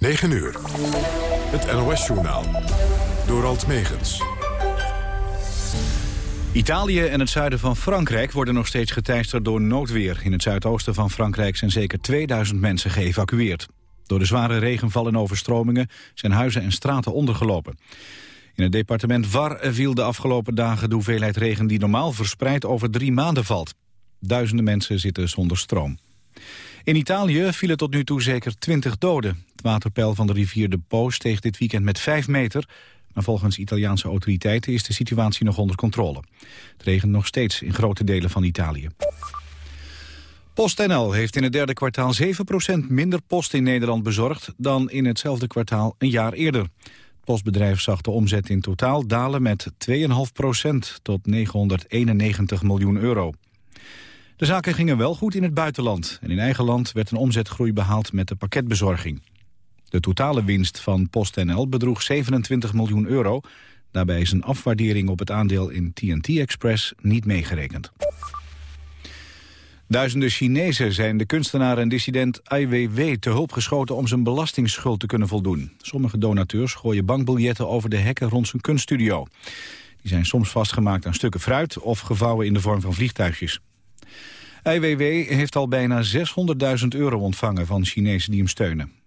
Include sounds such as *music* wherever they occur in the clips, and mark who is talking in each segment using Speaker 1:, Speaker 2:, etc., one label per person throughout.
Speaker 1: 9 uur. Het NOS-journaal. Door Alt Megens.
Speaker 2: Italië en het zuiden van Frankrijk worden nog steeds geteisterd door noodweer. In het zuidoosten van Frankrijk zijn zeker 2000 mensen geëvacueerd. Door de zware regenval en overstromingen zijn huizen en straten ondergelopen. In het departement Var viel de afgelopen dagen de hoeveelheid regen die normaal verspreid over drie maanden valt. Duizenden mensen zitten zonder stroom. In Italië vielen tot nu toe zeker 20 doden. Het waterpeil van de rivier de Po steeg dit weekend met 5 meter. Maar volgens Italiaanse autoriteiten is de situatie nog onder controle. Het regent nog steeds in grote delen van Italië. PostNL heeft in het derde kwartaal 7% minder post in Nederland bezorgd... dan in hetzelfde kwartaal een jaar eerder. Het postbedrijf zag de omzet in totaal dalen met 2,5% tot 991 miljoen euro. De zaken gingen wel goed in het buitenland. En in eigen land werd een omzetgroei behaald met de pakketbezorging. De totale winst van PostNL bedroeg 27 miljoen euro. Daarbij is een afwaardering op het aandeel in TNT Express niet meegerekend. Duizenden Chinezen zijn de kunstenaar en dissident Ai Weiwei te hulp geschoten om zijn belastingsschuld te kunnen voldoen. Sommige donateurs gooien bankbiljetten over de hekken rond zijn kunststudio. Die zijn soms vastgemaakt aan stukken fruit of gevouwen in de vorm van vliegtuigjes. IWW heeft al bijna 600.000 euro ontvangen van Chinezen die hem steunen.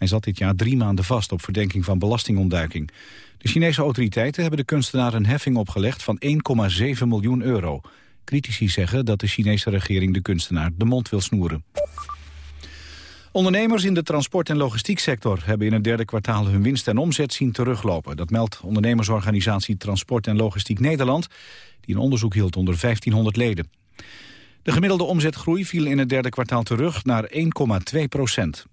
Speaker 2: Hij zat dit jaar drie maanden vast op verdenking van belastingontduiking. De Chinese autoriteiten hebben de kunstenaar een heffing opgelegd van 1,7 miljoen euro. Critici zeggen dat de Chinese regering de kunstenaar de mond wil snoeren. Ondernemers in de transport- en logistieksector hebben in het derde kwartaal hun winst en omzet zien teruglopen. Dat meldt ondernemersorganisatie Transport en Logistiek Nederland, die een onderzoek hield onder 1500 leden. De gemiddelde omzetgroei viel in het derde kwartaal terug naar 1,2 procent.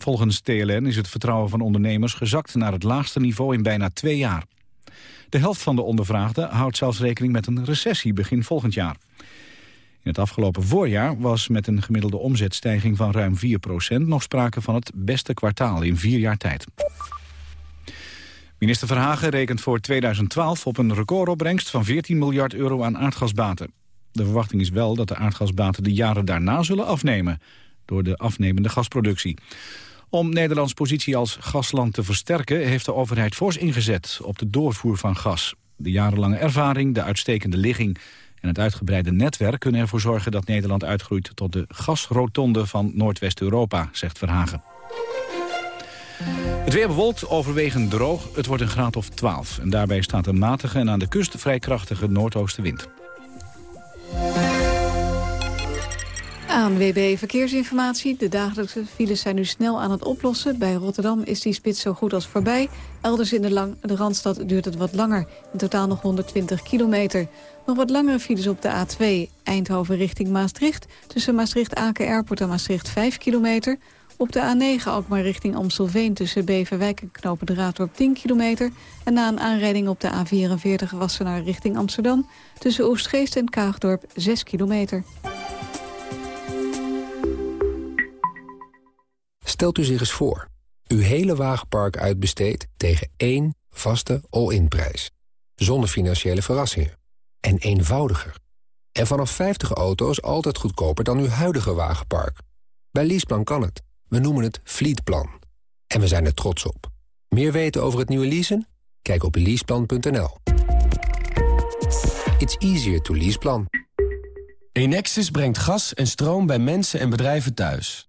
Speaker 2: Volgens TLN is het vertrouwen van ondernemers gezakt naar het laagste niveau in bijna twee jaar. De helft van de ondervraagden houdt zelfs rekening met een recessie begin volgend jaar. In het afgelopen voorjaar was met een gemiddelde omzetstijging van ruim 4% nog sprake van het beste kwartaal in vier jaar tijd. Minister Verhagen rekent voor 2012 op een recordopbrengst van 14 miljard euro aan aardgasbaten. De verwachting is wel dat de aardgasbaten de jaren daarna zullen afnemen... door de afnemende gasproductie. Om Nederlands positie als gasland te versterken... heeft de overheid fors ingezet op de doorvoer van gas. De jarenlange ervaring, de uitstekende ligging en het uitgebreide netwerk... kunnen ervoor zorgen dat Nederland uitgroeit tot de gasrotonde van Noordwest-Europa, zegt Verhagen. Het weer bewolkt, overwegend droog. Het wordt een graad of 12. En daarbij staat een matige en aan de kust vrij krachtige noordoostenwind.
Speaker 3: ANWB Verkeersinformatie. De dagelijkse files zijn nu snel aan het oplossen. Bij Rotterdam is die spits zo goed als voorbij. Elders in de, lang, de Randstad duurt het wat langer. In totaal nog 120 kilometer. Nog wat langere files op de A2. Eindhoven richting Maastricht. Tussen Maastricht-Aken Airport en Maastricht 5 kilometer. Op de A9 Alkmaar richting Amstelveen tussen Beverwijk en Knopen de Raadorp 10 kilometer. En na een aanrijding op de A44 Wassenaar richting Amsterdam... tussen Oostgeest en Kaagdorp 6 kilometer.
Speaker 4: Stelt u zich eens voor. Uw hele wagenpark uitbesteedt tegen één vaste all-in prijs. Zonder financiële verrassingen. En eenvoudiger. En vanaf 50 auto's altijd goedkoper dan uw huidige wagenpark. Bij Leaseplan kan het. We noemen het Fleetplan. En we zijn er trots op. Meer weten over het nieuwe leasen? Kijk op leaseplan.nl. It's easier to leaseplan.
Speaker 5: Enexis brengt gas en stroom bij mensen en bedrijven thuis.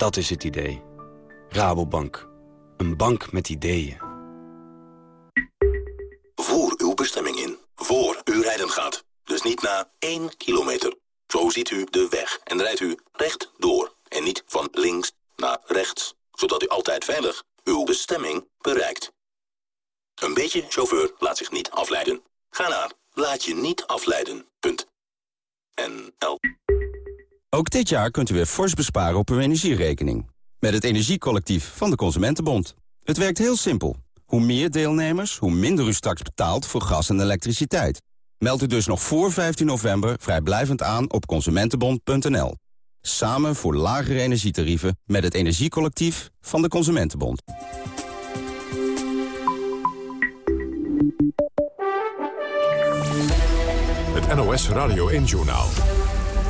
Speaker 6: Dat is het idee. Rabobank. Een bank met ideeën.
Speaker 7: Voel bestemming in, voor u rijden gaat. Dus niet na één kilometer. Zo ziet u de weg en rijdt u recht door en niet van links naar rechts, zodat u altijd veilig uw bestemming bereikt. Een beetje chauffeur laat zich niet afleiden. Ga naar laat je niet afleiden. Punt. NL.
Speaker 8: Ook dit jaar kunt u weer fors besparen op uw energierekening. Met het Energiecollectief van de Consumentenbond. Het werkt heel simpel. Hoe meer deelnemers, hoe minder u straks betaalt voor gas en elektriciteit. Meld u dus nog voor 15 november vrijblijvend aan op consumentenbond.nl. Samen voor lagere energietarieven met het Energiecollectief van de Consumentenbond.
Speaker 1: Het NOS Radio 1-journaal.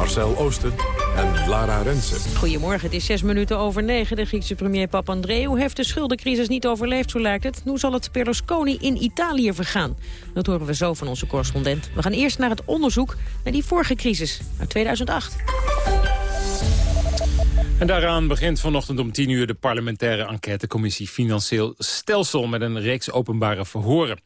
Speaker 1: Marcel Oosten en Lara Rensen.
Speaker 9: Goedemorgen, het is zes minuten over negen. De Griekse premier Papandreou heeft de schuldencrisis niet overleefd, zo lijkt het. Nu zal het Berlusconi in Italië vergaan. Dat horen we zo van onze correspondent. We gaan eerst naar het onderzoek naar die vorige crisis uit 2008.
Speaker 10: En daaraan begint vanochtend om 10 uur de parlementaire enquêtecommissie Financieel Stelsel... met een reeks openbare verhoren.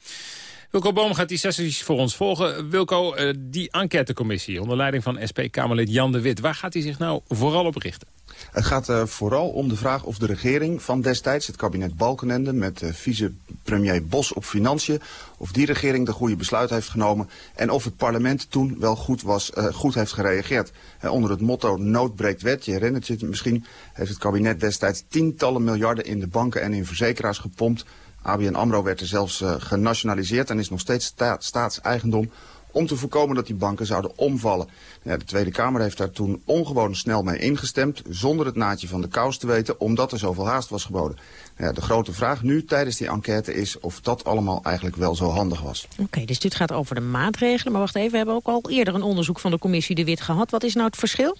Speaker 10: Wilco Boom gaat die sessies voor ons volgen. Wilco, eh, die enquêtecommissie onder leiding van SP-Kamerlid Jan de Wit... waar gaat hij zich nou vooral op richten?
Speaker 11: Het gaat uh, vooral om de vraag of de regering van destijds, het kabinet Balkenende... met uh, vicepremier Bos op financiën, of die regering de goede besluit heeft genomen... en of het parlement toen wel goed, was, goed heeft gereageerd. onder het motto nood breekt wet, je herinnert je het misschien... heeft het kabinet destijds tientallen miljarden in de banken en in verzekeraars gepompt... ABN AMRO werd er zelfs uh, genationaliseerd en is nog steeds sta staatseigendom om te voorkomen dat die banken zouden omvallen. Ja, de Tweede Kamer heeft daar toen ongewoon snel mee ingestemd, zonder het naadje van de kous te weten, omdat er zoveel haast was geboden. Ja, de grote vraag nu tijdens die enquête is of dat allemaal eigenlijk wel zo handig was.
Speaker 9: Oké, dus dit gaat over de maatregelen. Maar wacht even, we hebben ook al eerder een onderzoek van de commissie De Wit gehad. Wat is nou het verschil?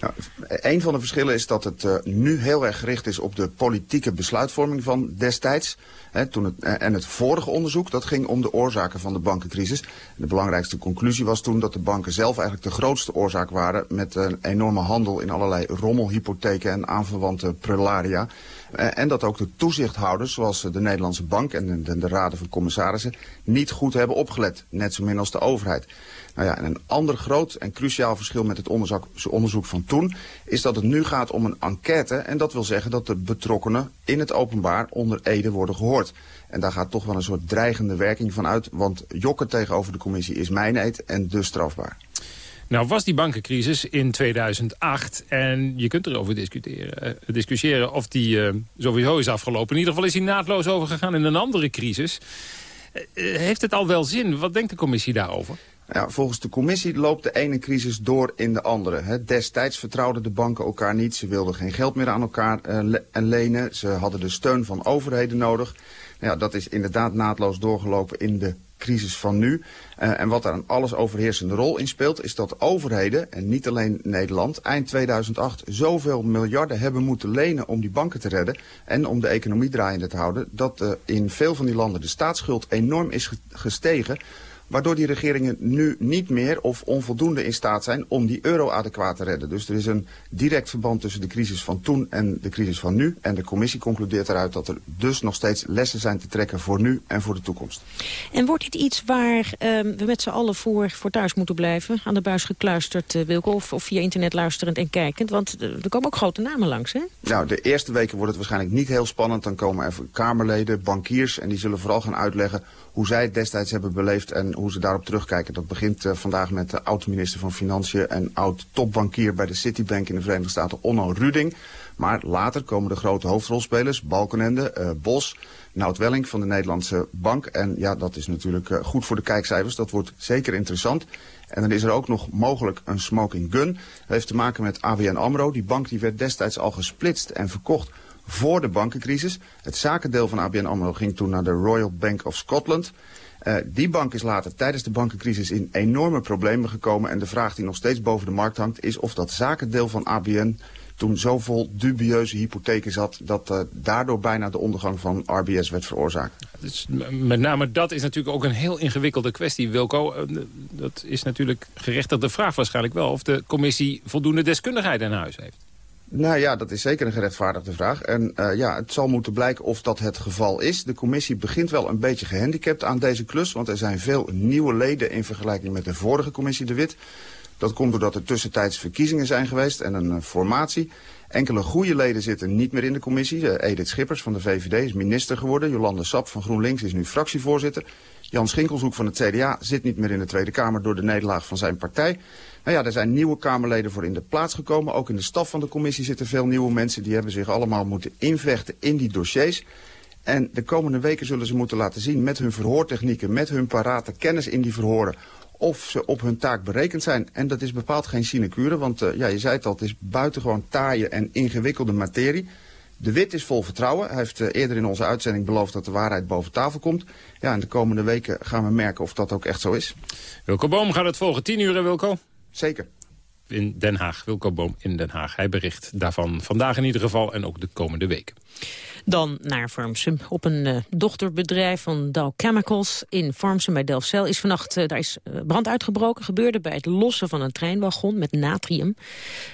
Speaker 11: Nou, een van de verschillen is dat het uh, nu heel erg gericht is op de politieke besluitvorming van destijds. He, toen het, en het vorige onderzoek, dat ging om de oorzaken van de bankencrisis. De belangrijkste conclusie was toen dat de banken zelf eigenlijk de grootste oorzaak waren... met een enorme handel in allerlei rommelhypotheken en aanverwante prularia. En dat ook de toezichthouders, zoals de Nederlandse Bank en de, de raden van commissarissen... niet goed hebben opgelet, net zo min als de overheid. Nou ja, en een ander groot en cruciaal verschil met het onderzoek, onderzoek van toen... is dat het nu gaat om een enquête. En dat wil zeggen dat de betrokkenen in het openbaar onder Ede worden gehoord. En daar gaat toch wel een soort dreigende werking van uit. Want jokken tegenover de commissie is mijn eet en dus strafbaar.
Speaker 10: Nou was die bankencrisis in 2008 en je kunt erover discussiëren, uh, discussiëren of die uh, sowieso is afgelopen. In ieder geval is hij naadloos overgegaan in een andere crisis. Uh, heeft het al wel zin? Wat denkt de commissie daarover?
Speaker 11: Ja, volgens de commissie loopt de ene crisis door in de andere. Destijds vertrouwden de banken elkaar niet. Ze wilden geen geld meer aan elkaar lenen. Ze hadden de steun van overheden nodig. Ja, dat is inderdaad naadloos doorgelopen in de crisis van nu. Uh, en wat daar een alles overheersende rol in speelt... is dat overheden, en niet alleen Nederland... eind 2008 zoveel miljarden hebben moeten lenen om die banken te redden... en om de economie draaiende te houden... dat uh, in veel van die landen de staatsschuld enorm is gestegen waardoor die regeringen nu niet meer of onvoldoende in staat zijn om die euro adequaat te redden. Dus er is een direct verband tussen de crisis van toen en de crisis van nu. En de commissie concludeert eruit dat er dus nog steeds lessen zijn te trekken voor nu en voor de toekomst.
Speaker 9: En wordt dit iets waar um, we met z'n allen voor, voor thuis moeten blijven? Aan de buis gekluisterd, uh, Wilco, of, of, via internet luisterend en kijkend? Want uh, er komen ook grote namen langs, hè?
Speaker 11: Nou, de eerste weken wordt het waarschijnlijk niet heel spannend. Dan komen er Kamerleden, bankiers en die zullen vooral gaan uitleggen hoe zij het destijds hebben beleefd en hoe ze daarop terugkijken. Dat begint uh, vandaag met de oud-minister van Financiën en oud-topbankier bij de Citibank in de Verenigde Staten, Onno Ruding. Maar later komen de grote hoofdrolspelers, Balkenende, uh, Bos, Nout Welling van de Nederlandse Bank. En ja, dat is natuurlijk uh, goed voor de kijkcijfers. Dat wordt zeker interessant. En dan is er ook nog mogelijk een smoking gun. Dat heeft te maken met ABN AMRO. Die bank die werd destijds al gesplitst en verkocht voor de bankencrisis. Het zakendeel van ABN AMRO ging toen naar de Royal Bank of Scotland. Uh, die bank is later tijdens de bankencrisis in enorme problemen gekomen. En de vraag die nog steeds boven de markt hangt is of dat zakendeel van ABN toen zo vol dubieuze hypotheken zat... dat uh, daardoor bijna de ondergang van RBS werd veroorzaakt.
Speaker 10: Dus met name dat is natuurlijk ook een heel ingewikkelde kwestie, Wilco. Uh, dat is natuurlijk gerechtigde vraag waarschijnlijk wel... of de commissie voldoende deskundigheid in huis heeft.
Speaker 11: Nou ja, dat is zeker een gerechtvaardigde vraag. En uh, ja, het zal moeten blijken of dat het geval is. De commissie begint wel een beetje gehandicapt aan deze klus... want er zijn veel nieuwe leden in vergelijking met de vorige commissie De Wit. Dat komt doordat er tussentijds verkiezingen zijn geweest en een uh, formatie. Enkele goede leden zitten niet meer in de commissie. Uh, Edith Schippers van de VVD is minister geworden. Jolande Sap van GroenLinks is nu fractievoorzitter. Jan Schinkelshoek van het CDA zit niet meer in de Tweede Kamer door de nederlaag van zijn partij. Nou ja, er zijn nieuwe Kamerleden voor in de plaats gekomen. Ook in de staf van de commissie zitten veel nieuwe mensen. Die hebben zich allemaal moeten invechten in die dossiers. En de komende weken zullen ze moeten laten zien met hun verhoortechnieken, met hun parate kennis in die verhoren, of ze op hun taak berekend zijn. En dat is bepaald geen sinecure, want uh, ja, je zei het al, het is buitengewoon taaie en ingewikkelde materie. De Wit is vol vertrouwen. Hij heeft uh, eerder in onze uitzending beloofd dat de waarheid boven tafel komt. Ja, en de komende weken gaan we merken of dat ook echt zo is.
Speaker 10: Wilco Boom gaat het volgen. 10 uur, Wilco?
Speaker 11: Zeker.
Speaker 10: In Den Haag, Wilco Boom in Den Haag. Hij bericht daarvan vandaag in ieder geval en ook de komende weken.
Speaker 9: Dan naar Farmsum. Op een uh, dochterbedrijf van Dow Chemicals in Farmsum bij Delfzijl is vannacht uh, daar is uh, brand uitgebroken. Gebeurde bij het lossen van een treinwagon met natrium.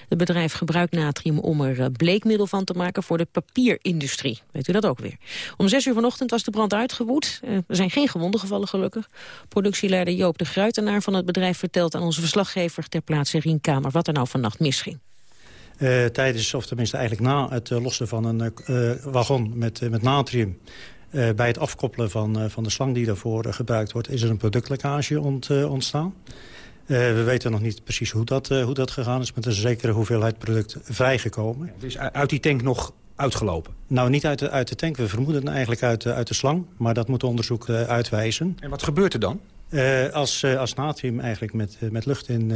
Speaker 9: Het bedrijf gebruikt natrium om er bleekmiddel van te maken voor de papierindustrie. Weet u dat ook weer? Om zes uur vanochtend was de brand uitgewoed. er zijn geen gewonden gevallen gelukkig. Productieleider Joop de Gruitenaar van het bedrijf vertelt aan onze verslaggever ter plaatse Rien Kamer wat er nou vannacht misging.
Speaker 12: Uh, tijdens, of tenminste eigenlijk na het uh, lossen van een uh, wagon met, met natrium... bij het afkoppelen van, van de slang die daarvoor gebruikt wordt... is er een productlekkage ont, ontstaan. we weten nog niet precies hoe dat, hoe dat gegaan is... met een zekere hoeveelheid product vrijgekomen.
Speaker 13: Het is uit die tank nog uitgelopen?
Speaker 12: Nou, niet uit de, uit de tank. We vermoeden het eigenlijk uit, uit de slang. Maar dat moet onderzoek uitwijzen.
Speaker 13: En wat gebeurt er dan?
Speaker 12: Uh, als, uh, als natrium eigenlijk met, uh, met lucht in,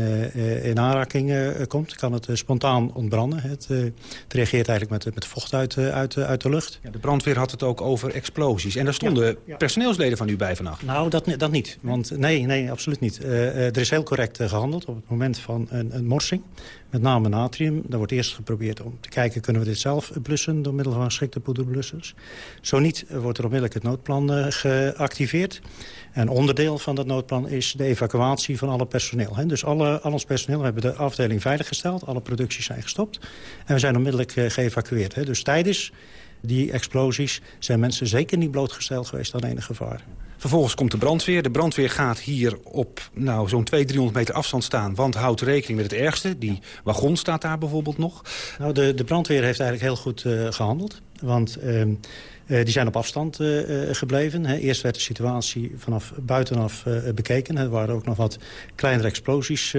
Speaker 12: in aanraking komt... kan het spontaan ontbranden. Het, het, reageert eigenlijk met, met vocht uit, uit, uit de lucht.
Speaker 13: Ja, de brandweer had het ook over explosies. En daar stonden ja, ja. personeelsleden van u bij vannacht.
Speaker 12: Nou, dat, dat niet. Want nee, nee absoluut niet. er is heel correct gehandeld op het moment van een, een morsing. Met name natrium. Daar wordt eerst geprobeerd om te kijken... kunnen we dit zelf blussen door middel van geschikte poederblussers. Zo niet wordt er onmiddellijk het noodplan geactiveerd. En onderdeel van dat noodplan is de evacuatie van alle personeel. Dus alle, al ons personeel hebben de afdeling veiliggesteld. Alle producties zijn gestopt. En we zijn onmiddellijk uh, geëvacueerd. Dus tijdens die explosies zijn mensen zeker niet blootgesteld geweest aan enig gevaar.
Speaker 13: Vervolgens komt de brandweer. De brandweer gaat hier op nou, zo'n 200, 300 meter afstand staan... want houdt rekening met het ergste. Die wagon staat daar bijvoorbeeld nog.
Speaker 12: Nou, de, de brandweer heeft eigenlijk heel goed uh, gehandeld. Want... Uh, uh, die zijn op afstand uh, gebleven. Hè. Eerst werd de situatie vanaf buitenaf bekeken. Er waren ook nog wat kleinere explosies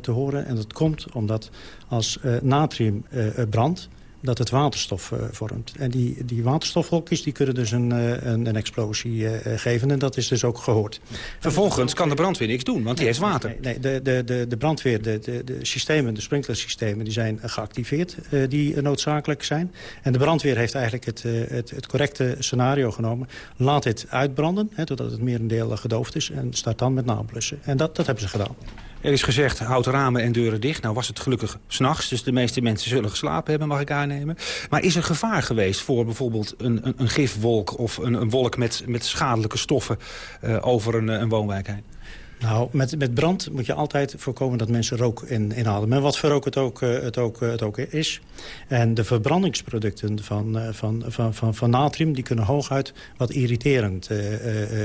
Speaker 12: te horen. En dat komt omdat als natrium brandt dat het waterstof uh, vormt. En die, die waterstofwolkjes die kunnen dus een, uh, een, een, explosie uh, geven. En dat is dus ook gehoord.
Speaker 13: Vervolgens kan de brandweer niks doen, want die heeft water.
Speaker 12: Nee, nee de, de, de, de brandweer, de, de, de systemen, de sprinklersystemen... die zijn geactiveerd, die noodzakelijk zijn. En de brandweer heeft eigenlijk het, het, het correcte scenario genomen. Laat dit uitbranden, hè, totdat het merendeel gedoofd is... en start dan met nablussen. En dat, dat hebben ze gedaan.
Speaker 13: Er is gezegd, houd ramen en deuren dicht. Nou was het gelukkig s'nachts, dus de meeste mensen zullen geslapen hebben, mag ik aannemen. Maar is er gevaar geweest voor bijvoorbeeld een, een, een gifwolk... of een, een wolk met, met schadelijke stoffen uh, over een, een woonwijk heen?
Speaker 12: Nou, met, met brand moet je altijd voorkomen dat mensen rook in, inademen. Wat voor rook het ook, uh, het, ook, uh, het ook is. En de verbrandingsproducten van, uh, van, van, van, van natrium... die kunnen hooguit wat irriterend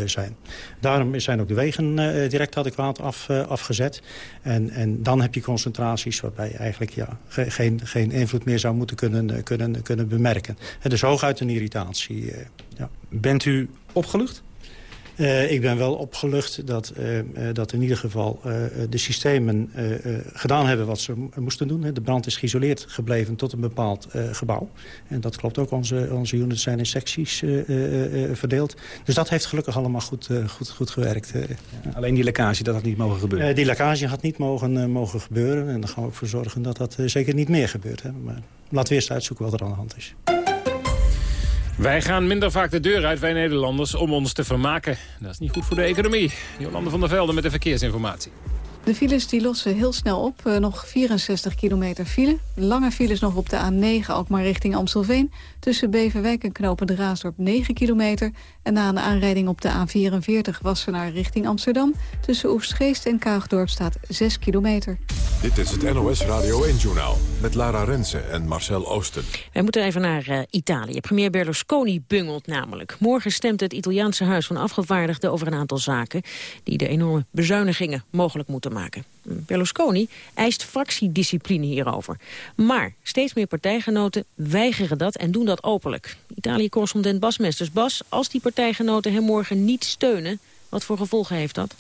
Speaker 12: zijn. Daarom zijn ook de wegen direct adequaat af, afgezet. En, en dan heb je concentraties waarbij je eigenlijk ja, ge, geen, geen invloed meer zou moeten kunnen, kunnen, kunnen bemerken. En dus hooguit een irritatie. ja.
Speaker 13: Bent u opgelucht?
Speaker 12: Uh, ik ben wel opgelucht dat, uh, uh, dat in ieder geval de systemen gedaan hebben wat ze moesten doen. De brand is geïsoleerd gebleven tot een bepaald gebouw. En dat klopt ook. Onze, onze units zijn in secties verdeeld. Dus dat heeft gelukkig allemaal goed, goed, goed gewerkt.
Speaker 13: Alleen die lekkage, dat had niet mogen gebeuren?
Speaker 12: die lekkage had niet mogen, mogen gebeuren. En daar gaan we ook voor zorgen dat dat zeker niet meer gebeurt. Hè. Maar laten we eerst uitzoeken wat er aan de hand is.
Speaker 10: Wij gaan minder vaak de deur uit, wij Nederlanders, om ons te vermaken. Dat is niet goed voor de economie. Jolande van der Velde met de verkeersinformatie.
Speaker 3: De files die lossen heel snel op. Uh, nog 64 kilometer file. Lange files nog op de A9, ook maar richting Amstelveen. Tussen Beverwijk en Knopen de Raasdorp 9 kilometer. En na een aanrijding op de A44 Wassenaar richting Amsterdam. Tussen Oestgeest en Kaagdorp staat 6 kilometer.
Speaker 1: Dit is het NOS Radio 1-journaal met Lara Rensen en Marcel Oosten.
Speaker 9: Wij moeten even naar uh, Italië. Premier Berlusconi bungelt namelijk. Morgen stemt het Italiaanse Huis van Afgevaardigden over een aantal zaken... die de enorme bezuinigingen mogelijk moeten maken. Berlusconi eist fractiediscipline hierover. Maar steeds meer partijgenoten weigeren dat en doen dat openlijk. Italië-correspondent Bas Mesters. Bas, als die partijgenoten hem morgen niet steunen... wat voor gevolgen heeft dat?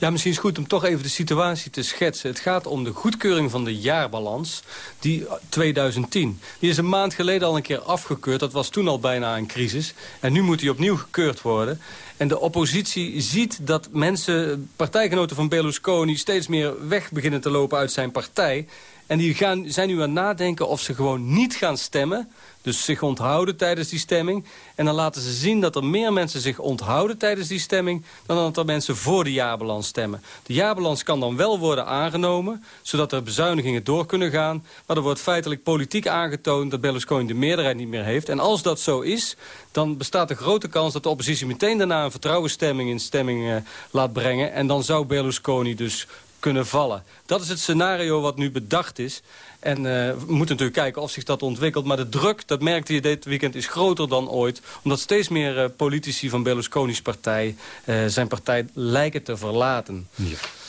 Speaker 14: Ja, misschien is het goed om toch even de situatie te schetsen. Het gaat om de goedkeuring van de jaarbalans, die 2010. Eh, die is een maand geleden al een keer afgekeurd. Dat was toen al bijna een crisis. En nu moet die opnieuw gekeurd worden. En de oppositie ziet dat mensen, partijgenoten van Berlusconi... steeds meer weg beginnen te lopen uit zijn partij. En die gaan, zijn nu aan het nadenken of ze gewoon niet gaan stemmen dus zich onthouden tijdens die stemming. En dan laten ze zien dat er meer mensen zich onthouden tijdens die stemming... dan dat er mensen voor de jaarbalans stemmen. De jaarbalans kan dan wel worden aangenomen... zodat er bezuinigingen door kunnen gaan. Maar er wordt feitelijk politiek aangetoond dat Berlusconi de meerderheid niet meer heeft. En als dat zo is, dan bestaat de grote kans dat de oppositie meteen daarna... een vertrouwensstemming in stemming uh, laat brengen. En dan zou Berlusconi dus kunnen vallen. Dat is het scenario wat nu bedacht is. En uh, we moeten natuurlijk kijken of zich dat ontwikkelt. Maar de druk, dat merkte je dit weekend, is groter dan ooit. Omdat steeds meer uh, politici van Berlusconi's partij... Uh, zijn partij lijken te verlaten.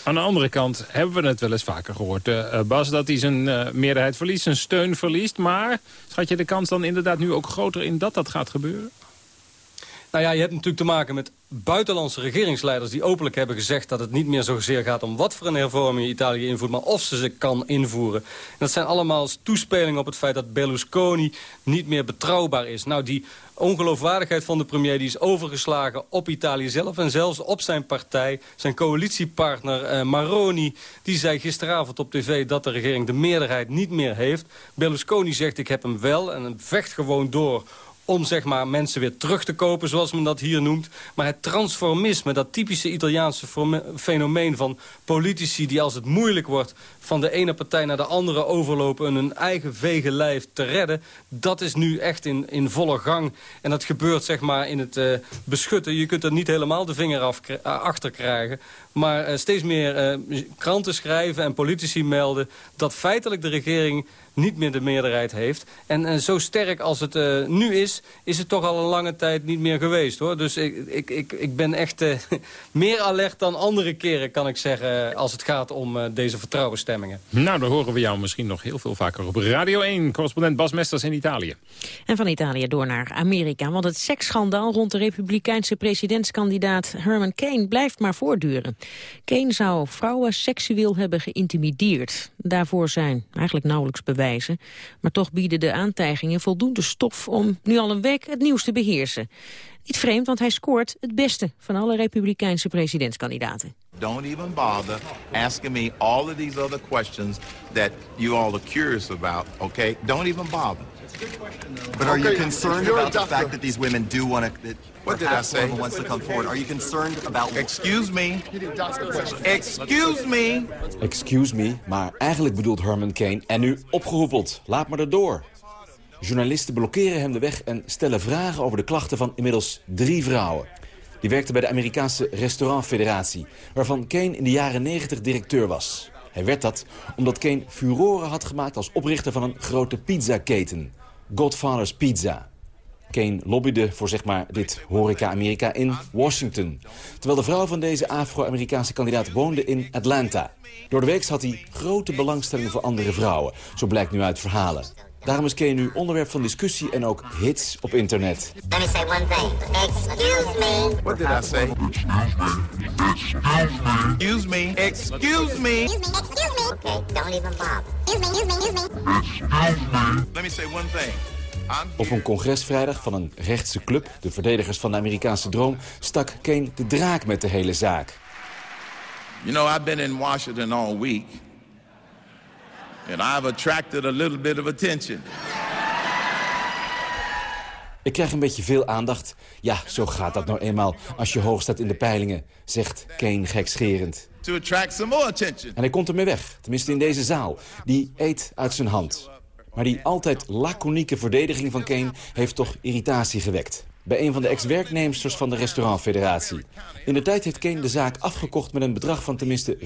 Speaker 10: Aan de andere kant hebben we het wel eens vaker gehoord, Bas... dat hij zijn meerderheid verliest, zijn steun verliest. Maar schat je de kans dan inderdaad nu ook groter in dat dat gaat gebeuren?
Speaker 14: Nou ja, je hebt natuurlijk te maken met buitenlandse regeringsleiders... die openlijk hebben gezegd dat het niet meer zozeer gaat om wat voor een hervorming Italië invoert... maar of ze ze kan invoeren. En dat zijn allemaal toespelingen op het feit dat Berlusconi niet meer betrouwbaar is. Nou, die ongeloofwaardigheid van de premier die is overgeslagen op Italië zelf... en zelfs op zijn partij, zijn coalitiepartner eh, Maroni... die zei gisteravond op tv dat de regering de meerderheid niet meer heeft. Berlusconi zegt ik heb hem wel en vecht gewoon door om zeg maar, mensen weer terug te kopen, zoals men dat hier noemt. Maar het transformisme, dat typische Italiaanse fenomeen van politici... die als het moeilijk wordt van de ene partij naar de andere overlopen... en hun eigen vege lijf te redden, dat is nu echt in, in volle gang. En dat gebeurt zeg maar, in het uh, beschutten. Je kunt er niet helemaal de vinger af, uh, achter krijgen. Maar uh, steeds meer kranten schrijven en politici melden... dat feitelijk de regering niet meer de meerderheid heeft. En, en zo sterk als het uh, nu is, is het toch al een lange tijd niet meer geweest. hoor. Dus ik, ik, ik, ik ben echt uh, *laughs* meer alert dan andere keren, kan ik zeggen... als het gaat om uh, deze vertrouwensstemmingen.
Speaker 10: Nou, dan horen we jou misschien nog heel veel vaker op Radio 1. Correspondent Bas Mesters in Italië.
Speaker 9: En van Italië door naar Amerika. Want het seksschandaal rond de republikeinse presidentskandidaat Herman Kane blijft maar voortduren. Kane zou vrouwen seksueel hebben geïntimideerd. Daarvoor zijn eigenlijk nauwelijks bewijzen maar toch bieden de aantijgingen voldoende stof om nu al een week het nieuws te beheersen. Niet vreemd, want hij scoort het beste van alle republikeinse presidentskandidaten.
Speaker 15: Don't even bother asking me all of these other questions that you all are curious about, okay? Don't even bother.
Speaker 16: But are you concerned about the fact that these women do want to...
Speaker 15: What did I say?
Speaker 16: wants to come forward. Are you concerned about...
Speaker 15: Excuse me. Excuse me.
Speaker 17: Excuse me, maar eigenlijk bedoelt Herman Kane en nu opgeroepeld. Laat maar erdoor. Journalisten blokkeren hem de weg en stellen vragen over de klachten van inmiddels drie vrouwen. Die werkten bij de Amerikaanse Restaurantfederatie, waarvan Kane in de jaren 90 directeur was. Hij werd dat omdat Kane furoren had gemaakt als oprichter van een grote pizzaketen. Godfather's Pizza. Kane lobbyde voor zeg maar dit horeca-Amerika in Washington. Terwijl de vrouw van deze Afro-Amerikaanse kandidaat woonde in Atlanta. Door de week had hij grote belangstelling voor andere vrouwen. Zo blijkt nu uit verhalen. Daarom is Kane nu onderwerp van discussie en ook hits op internet.
Speaker 15: Let me say one thing. Excuse me. What did I say? Excuse me. Excuse me. Excuse me. Okay, don't even bother. Excuse me, excuse me, excuse me. Let me say one thing.
Speaker 17: Op een congres vrijdag van een rechtse club, de verdedigers van de Amerikaanse droom, stak Kane de draak met de hele zaak.
Speaker 15: You know, I've been in Washington all week. And I've attracted a little bit of attention.
Speaker 17: Ik krijg een beetje veel aandacht. Ja, zo gaat dat nou eenmaal als je hoog staat in de peilingen, zegt Kane gekscherend.
Speaker 15: To attract some more attention.
Speaker 17: En hij komt ermee weg, tenminste in deze zaal. Die eet uit zijn hand. Maar die altijd laconieke verdediging van Kane heeft toch irritatie gewekt. bij een van de ex-werknemsters van de restaurantfederatie. In de tijd heeft Kane de zaak afgekocht met een bedrag van tenminste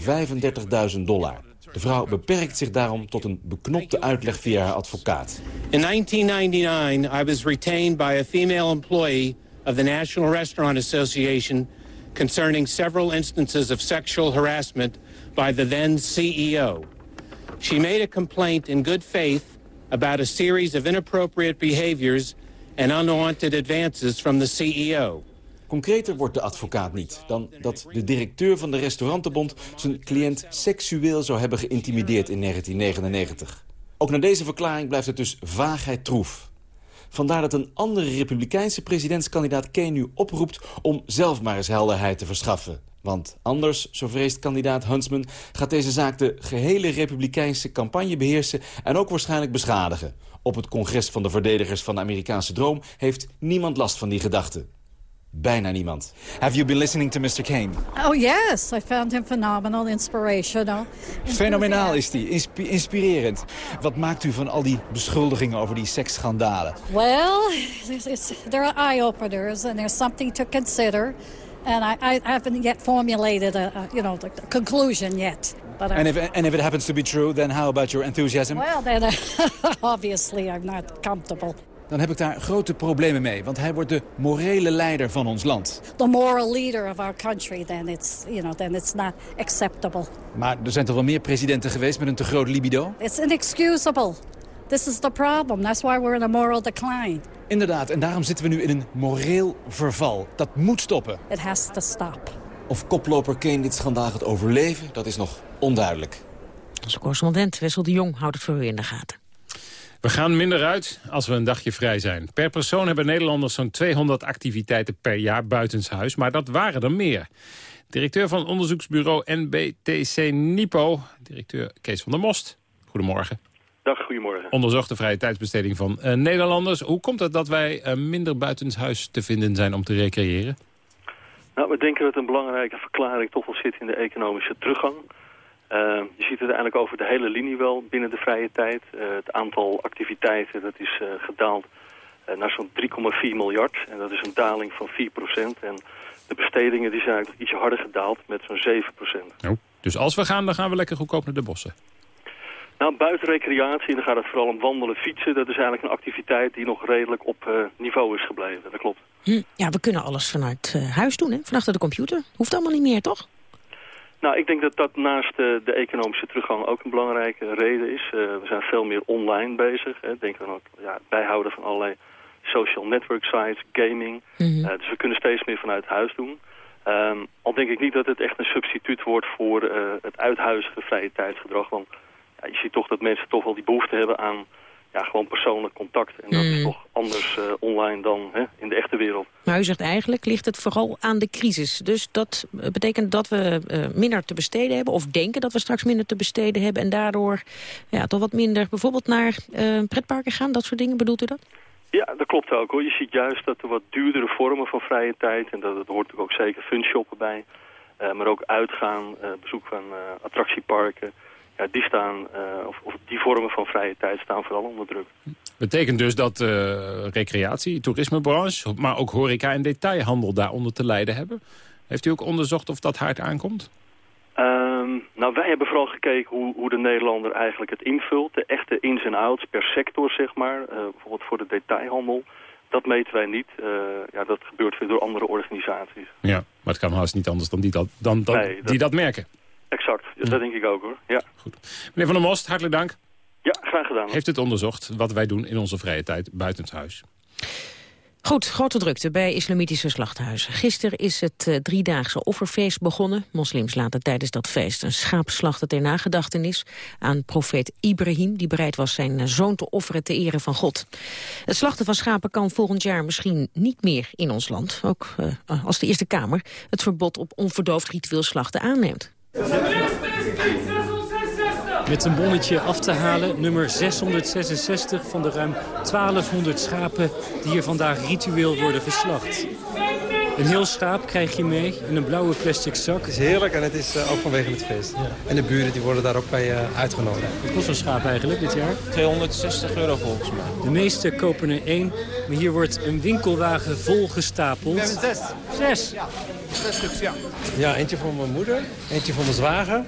Speaker 17: 35.000 dollar. De vrouw beperkt zich daarom tot een beknopte uitleg via haar advocaat.
Speaker 18: In 1999, I was retained by a female employee of the National Restaurant Association concerning several instances of sexual harassment by the then CEO. She made a complaint in good faith about a series of inappropriate behaviors and unwanted advances from the CEO.
Speaker 17: Concreter wordt de advocaat niet dan dat de directeur van de restaurantenbond... zijn cliënt seksueel zou hebben geïntimideerd in 1999. Ook na deze verklaring blijft het dus vaagheid troef. Vandaar dat een andere republikeinse presidentskandidaat Kane nu oproept... om zelf maar eens helderheid te verschaffen. Want anders, zo vreest kandidaat Huntsman... gaat deze zaak de gehele republikeinse campagne beheersen... en ook waarschijnlijk beschadigen. Op het congres van de verdedigers van de Amerikaanse droom... heeft niemand last van die gedachte. Bijna niemand.
Speaker 19: Have you been listening to Mr. Kane?
Speaker 20: Oh yes, I found him phenomenal, inspirational.
Speaker 19: Fenomenaal is hij, inspi inspirerend. Wat maakt u van al die beschuldigingen over die seksschandalen?
Speaker 20: Well, it's, it's, they're eye-openers and there's something to consider. And I, I haven't yet formulated a, a you know, the, the conclusion yet. But
Speaker 19: and if, and if it happens to be true, then how about your enthusiasm?
Speaker 20: Well, then uh, *laughs* obviously I'm not comfortable.
Speaker 19: Dan heb ik daar grote problemen mee, want hij wordt de morele leider van ons land.
Speaker 20: The moral leader of our country, then it's, you know, then it's not acceptable.
Speaker 19: Maar er zijn toch wel meer presidenten geweest met een te groot libido?
Speaker 20: It's inexcusable. This is the problem. That's why we're in a moral decline.
Speaker 19: Inderdaad, en daarom zitten we nu in een moreel verval. Dat moet stoppen.
Speaker 20: It has to stop.
Speaker 17: Of koploper Kane dit schandaal gaat overleven, dat is nog onduidelijk.
Speaker 9: Onze correspondent Wessel de Jong houdt het voor u in de gaten.
Speaker 10: We gaan minder uit als we een dagje vrij zijn. Per persoon hebben Nederlanders zo'n 200 activiteiten per jaar buitenshuis. Maar dat waren er meer. Directeur van onderzoeksbureau NBTC Nipo, directeur Kees van der Most. Goedemorgen.
Speaker 21: Dag, goedemorgen.
Speaker 10: Onderzocht de vrije tijdsbesteding van uh, Nederlanders. Hoe komt het dat wij uh, minder buitenshuis te vinden zijn om te recreëren?
Speaker 21: Nou, we denken dat een belangrijke verklaring toch wel zit in de economische teruggang. Uh, je ziet het eigenlijk over de hele linie wel binnen de vrije tijd. Uh, het aantal activiteiten dat is uh, gedaald naar zo'n 3,4 miljard. En dat is een daling van 4% En de bestedingen die zijn eigenlijk ietsje harder gedaald met zo'n 7
Speaker 10: oh, dus als we gaan, dan gaan we lekker goedkoop naar de bossen?
Speaker 21: Nou, buiten recreatie, dan gaat het vooral om wandelen, fietsen. Dat is eigenlijk een activiteit die nog redelijk op niveau is gebleven. Dat klopt.
Speaker 9: Hm, ja, we kunnen alles vanuit huis doen, hè? Vanuit de computer. Hoeft allemaal niet meer, toch?
Speaker 21: Nou, ik denk dat dat naast de, de economische teruggang ook een belangrijke reden is. Uh, we zijn veel meer online bezig. Hè. Denk aan ook ja, het bijhouden van allerlei social network sites, gaming. Mm -hmm. uh, dus we kunnen steeds meer vanuit huis doen. Um, al denk ik niet dat het echt een substituut wordt voor uh, het uithuizige vrije tijdsgedrag. Want ja, je ziet toch dat mensen toch wel die behoefte hebben aan ja, gewoon persoonlijk contact. En dat is toch anders uh, online dan hè, in de echte wereld.
Speaker 9: Maar u zegt eigenlijk ligt het vooral aan de crisis. Dus dat betekent dat we uh, minder te besteden hebben... of denken dat we straks minder te besteden hebben... en daardoor ja, toch wat minder bijvoorbeeld naar uh, pretparken gaan. Dat soort dingen, bedoelt u dat?
Speaker 21: Ja, dat klopt ook hoor. Je ziet juist dat er wat duurdere vormen van vrije tijd... en dat, dat hoort natuurlijk ook zeker funshoppen bij... maar ook uitgaan, bezoek van attractieparken ja, die staan, uh, of, of, die vormen van vrije tijd staan vooral onder druk.
Speaker 10: Betekent dus dat uh, recreatie, toerismebranche, maar ook horeca en detailhandel daaronder te lijden hebben? Heeft u ook onderzocht of dat hard aankomt?
Speaker 21: Um, nou, wij hebben vooral gekeken hoe, hoe de Nederlander eigenlijk het invult. De echte ins en outs per sector, zeg maar. Uh, bijvoorbeeld voor de detailhandel. Dat meten wij niet. Uh, ja, dat gebeurt weer door andere organisaties.
Speaker 10: Ja, maar het kan haast niet anders dan die dat, dan, dan, nee, dat... die dat merken.
Speaker 21: Exact, ja. dat denk ik ook hoor. Ja.
Speaker 10: Goed. Meneer Van der Most, hartelijk dank.
Speaker 21: Ja, graag gedaan.
Speaker 10: Heeft het onderzocht wat wij doen in onze vrije tijd buitenshuis?
Speaker 9: Goed, grote drukte bij islamitische slachthuizen. Gisteren is het uh, driedaagse offerfeest begonnen. Moslims laten tijdens dat feest een schaap slachten ter nagedachtenis aan profeet Ibrahim, die bereid was zijn zoon te offeren te ere van God. Het slachten van schapen kan volgend jaar misschien niet meer in ons land. Ook uh, als de Eerste Kamer het verbod op onverdoofd ritueel slachten aanneemt.
Speaker 22: Met een bonnetje af te halen, nummer 666 van de ruim 1200 schapen die hier vandaag ritueel worden geslacht. Een heel schaap krijg je mee in een blauwe plastic zak.
Speaker 23: Het is heerlijk en het is uh, ook vanwege het feest. En de buren die worden daar ook bij uh, uitgenodigd.
Speaker 22: Wat kost een schaap eigenlijk dit jaar?
Speaker 23: 260 euro volgens mij.
Speaker 22: De meeste kopen er één, maar hier wordt een winkelwagen vol gestapeld.
Speaker 23: We hebben zes.
Speaker 22: Zes?
Speaker 23: Ja, zes stuks, ja. Ja, eentje voor mijn moeder, eentje voor mijn zwager,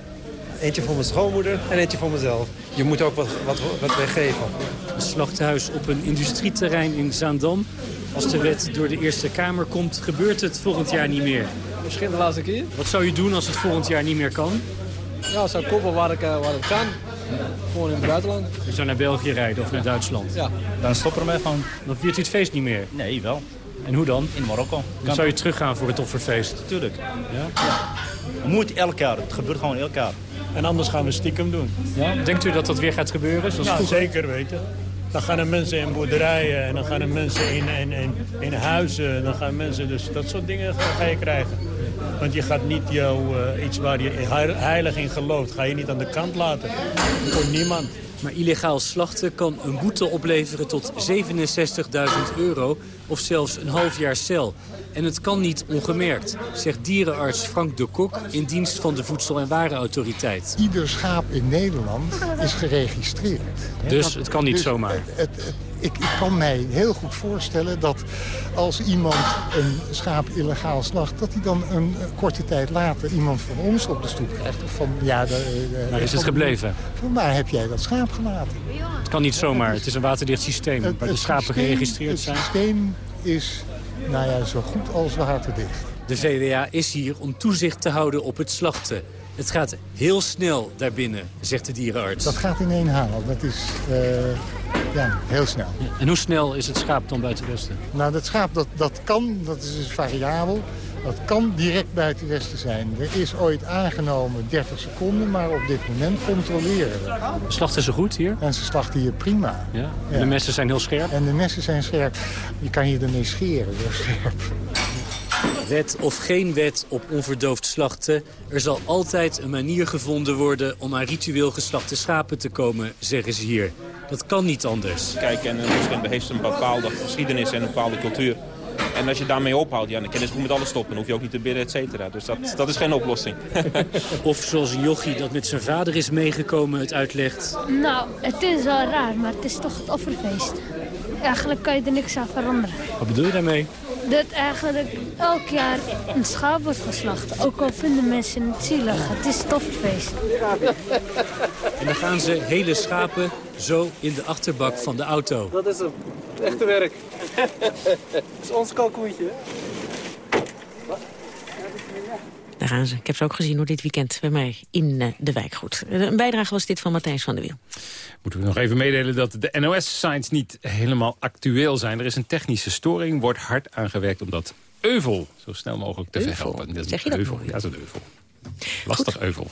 Speaker 23: eentje voor mijn schoonmoeder en eentje voor mezelf. Je moet ook wat, wat, wat weggeven.
Speaker 22: Een slachthuis op een industrieterrein in Zaandam. Als de wet door de Eerste Kamer komt, gebeurt het volgend jaar niet meer.
Speaker 23: Misschien de laatste keer.
Speaker 22: Wat zou je doen als het volgend jaar niet meer kan?
Speaker 23: Ja, zou kopen waar ik, waar ik kan. Gewoon in het buitenland.
Speaker 22: Je zou naar België rijden of naar Duitsland?
Speaker 23: Ja.
Speaker 22: Dan stoppen we gewoon. Dan viert u het feest niet meer?
Speaker 24: Nee, wel.
Speaker 22: En hoe dan?
Speaker 24: In Marokko.
Speaker 22: Dan zou je teruggaan voor het offerfeest?
Speaker 24: Tuurlijk.
Speaker 22: Ja?
Speaker 24: moet elk jaar. Het gebeurt gewoon elk jaar.
Speaker 25: En anders gaan we stiekem doen.
Speaker 22: Ja? Denkt u dat dat weer gaat gebeuren? Zoals
Speaker 25: ja,
Speaker 22: vroeger?
Speaker 25: zeker weten. Dan gaan er mensen in boerderijen en dan gaan er mensen in, in, in, in huizen. Dan gaan mensen dus dat soort dingen ga, ga je krijgen. Want je gaat niet jou, uh, iets waar je heilig in gelooft, ga je niet aan de kant laten. Voor niemand.
Speaker 22: Maar illegaal slachten kan een boete opleveren tot 67.000 euro of zelfs een half jaar cel. En het kan niet ongemerkt, zegt dierenarts Frank de Kok in dienst van de Voedsel- en Warenautoriteit.
Speaker 26: Ieder schaap in Nederland is geregistreerd.
Speaker 22: Dus het kan niet
Speaker 26: dus
Speaker 22: zomaar?
Speaker 26: Het, het, ik, ik, kan mij heel goed voorstellen dat als iemand een schaap illegaal slacht... dat hij dan een korte tijd later iemand van ons op de stoep krijgt. Of van, ja, de, de,
Speaker 22: maar is het gebleven?
Speaker 26: Van waar heb jij dat schaap gelaten?
Speaker 22: Het kan niet zomaar. Het is een waterdicht systeem
Speaker 26: het,
Speaker 22: waar de schapen
Speaker 26: systeem,
Speaker 22: geregistreerd zijn.
Speaker 26: Het systeem is nou ja, zo goed als waterdicht.
Speaker 22: De VWA is hier om toezicht te houden op het slachten. Het gaat heel snel daarbinnen, zegt de dierenarts.
Speaker 26: Dat gaat in één haal. Dat is uh, ja, heel snel.
Speaker 22: Ja, en hoe snel is het schaap dan buiten Westen?
Speaker 26: Nou, dat schaap dat, dat kan, dat is dus variabel. Dat kan direct buiten Westen zijn. Er is ooit aangenomen 30 seconden, maar op dit moment controleren we.
Speaker 22: Slachten ze goed hier?
Speaker 26: En ze slachten hier prima.
Speaker 22: Ja? En ja. de messen zijn heel scherp?
Speaker 26: En de messen zijn scherp. Je kan hier ermee scheren, heel scherp.
Speaker 22: Wet of geen wet op onverdoofd slachten. Er zal altijd een manier gevonden worden om aan ritueel geslachte schapen te komen, zeggen ze hier. Dat kan niet anders.
Speaker 27: Kijk, en een moslim heeft een bepaalde geschiedenis en een bepaalde cultuur. En als je daarmee ophoudt, ja, dan kan je goed met alles stoppen. Dan hoef je ook niet te bidden, et cetera. Dus dat, dat is geen oplossing. *laughs* *laughs*
Speaker 22: of zoals een jochie dat met zijn vader is meegekomen het uitlegt.
Speaker 28: Nou, het is wel raar, maar het is toch het offerfeest. Eigenlijk kan je er niks aan veranderen.
Speaker 22: Wat bedoel je daarmee?
Speaker 28: Dat eigenlijk elk jaar een schaap wordt geslacht. Ook al vinden mensen het zielig. Het is het offerfeest.
Speaker 22: En dan gaan ze hele schapen zo in de achterbak van de auto.
Speaker 23: Dat is hem. Het echte werk. *laughs* Dat is ons kalkoentje.
Speaker 9: Daar gaan ze. Ik heb ze ook gezien hoe dit weekend bij mij in uh, de wijk goed. Een bijdrage was dit van Matthijs van der Wiel.
Speaker 10: Moeten we nog even meedelen dat de NOS-signs niet helemaal actueel zijn. Er is een technische storing, wordt hard aangewerkt om dat euvel zo snel mogelijk te verhelpen.
Speaker 9: Zeg je dat
Speaker 10: euvel? Ja, dat is een euvel. Lastig Goed. euvel.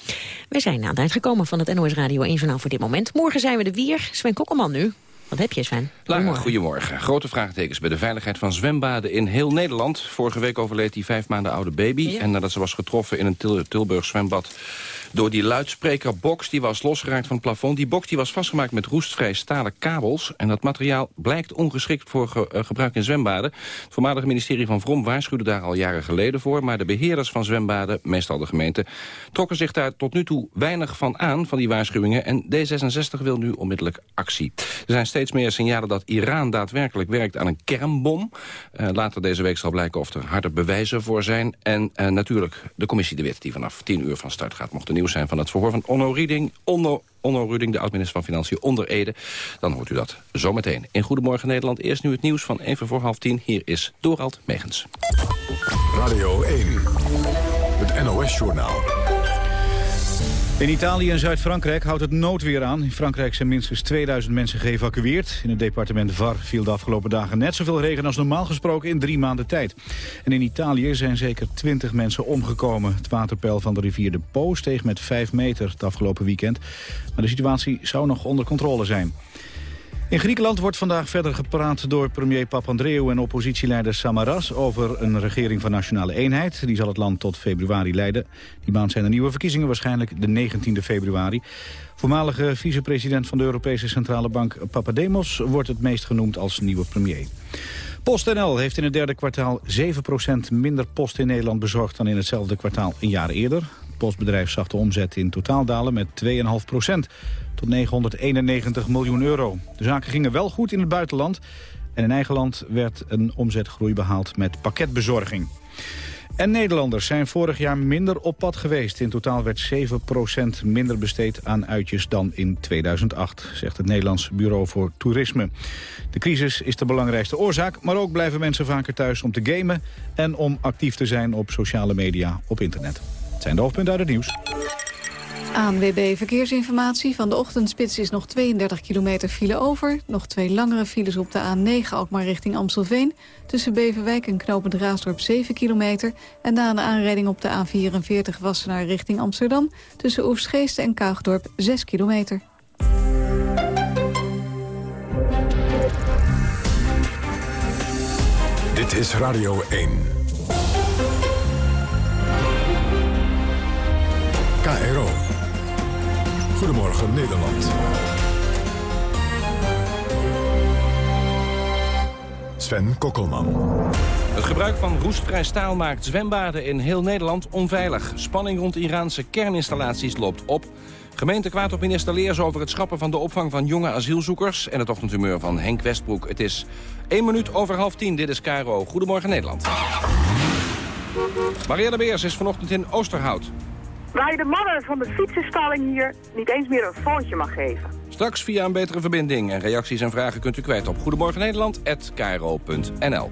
Speaker 9: We zijn aan het eind gekomen van het NOS Radio 1 Journaal voor dit moment. Morgen zijn we er weer. Sven Kokkelman nu. Wat heb je, Sven?
Speaker 29: Goedemorgen. Goedemorgen. Grote vraagtekens bij de veiligheid van zwembaden in heel Nederland. Vorige week overleed die vijf maanden oude baby. Ja. En nadat ze was getroffen in een Til Tilburg zwembad door die luidsprekerbox die was losgeraakt van het plafond. Die box die was vastgemaakt met roestvrij stalen kabels. En dat materiaal blijkt ongeschikt voor ge uh, gebruik in zwembaden. Het voormalige ministerie van Vrom waarschuwde daar al jaren geleden voor. Maar de beheerders van zwembaden, meestal de gemeente... trokken zich daar tot nu toe weinig van aan, van die waarschuwingen. En D66 wil nu onmiddellijk actie. Er zijn steeds meer signalen dat Iran daadwerkelijk werkt aan een kernbom. Uh, later deze week zal blijken of er harde bewijzen voor zijn. En uh, natuurlijk de commissie De Wit, die vanaf 10 uur van start gaat... mocht zijn van het verhoor van Onno Ruding. Onno, Onno Ruding, de oud-minister van Financiën, onder Ede. Dan hoort u dat zometeen. In Goedemorgen Nederland, eerst nu het nieuws van even voor half tien. Hier is Dorald Megens.
Speaker 1: Radio 1, het NOS-journaal.
Speaker 30: In Italië en Zuid-Frankrijk houdt het noodweer aan. In Frankrijk zijn minstens 2000 mensen geëvacueerd. In het departement Var viel de afgelopen dagen net zoveel regen als normaal gesproken in drie maanden tijd. En in Italië zijn zeker 20 mensen omgekomen. Het waterpeil van de rivier de Po steeg met 5 meter het afgelopen weekend. Maar de situatie zou nog onder controle zijn.
Speaker 2: In Griekenland wordt vandaag verder gepraat door premier Papandreou en oppositieleider Samaras over een regering van nationale eenheid. Die zal het land tot februari leiden. Die maand zijn er nieuwe verkiezingen, waarschijnlijk de 19e februari. Voormalige vicepresident van de Europese Centrale Bank Papademos wordt het meest genoemd als nieuwe premier. PostNL heeft in het derde kwartaal 7% minder post in Nederland bezorgd dan in hetzelfde kwartaal een jaar eerder. Het postbedrijf zag de omzet in totaal dalen met 2,5% tot 991 miljoen euro. De zaken gingen wel goed in het buitenland. En in eigen land werd een omzetgroei behaald met pakketbezorging. En Nederlanders zijn vorig jaar minder op pad geweest. In totaal werd 7% minder besteed aan uitjes dan in 2008, zegt het Nederlands Bureau voor Toerisme. De crisis is de belangrijkste oorzaak, maar ook blijven mensen vaker thuis om te gamen... en om actief te zijn op sociale media op internet. Het zijn de hoofdpunten uit het nieuws.
Speaker 3: ANWB Verkeersinformatie. Van de ochtendspits is nog 32 kilometer file over. Nog twee langere files op de A9 Alkmaar richting Amstelveen. Tussen Beverwijk en Knopend Raasdorp 7 kilometer. En na een aanrijding op de A44 Wassenaar richting Amsterdam. Tussen Oefsgeest en Kaagdorp 6 kilometer.
Speaker 1: Dit is Radio 1. Goedemorgen Nederland. Sven Kokkelman.
Speaker 29: Het gebruik van roestvrij staal maakt zwembaden in heel Nederland onveilig. Spanning rond Iraanse kerninstallaties loopt op. Gemeente kwaad op minister Leers over het schrappen van de opvang van jonge asielzoekers... en het ochtendhumeur van Henk Westbroek. Het is 1 minuut over half 10. Dit is Caro. Goedemorgen Nederland. Marielle Beers is vanochtend in Oosterhout.
Speaker 31: Waar je de mannen van de fietsenstalling hier niet eens meer een foontje mag geven.
Speaker 29: Straks via een betere verbinding. En reacties en vragen kunt u kwijt op goedemorgennederland.kro.nl.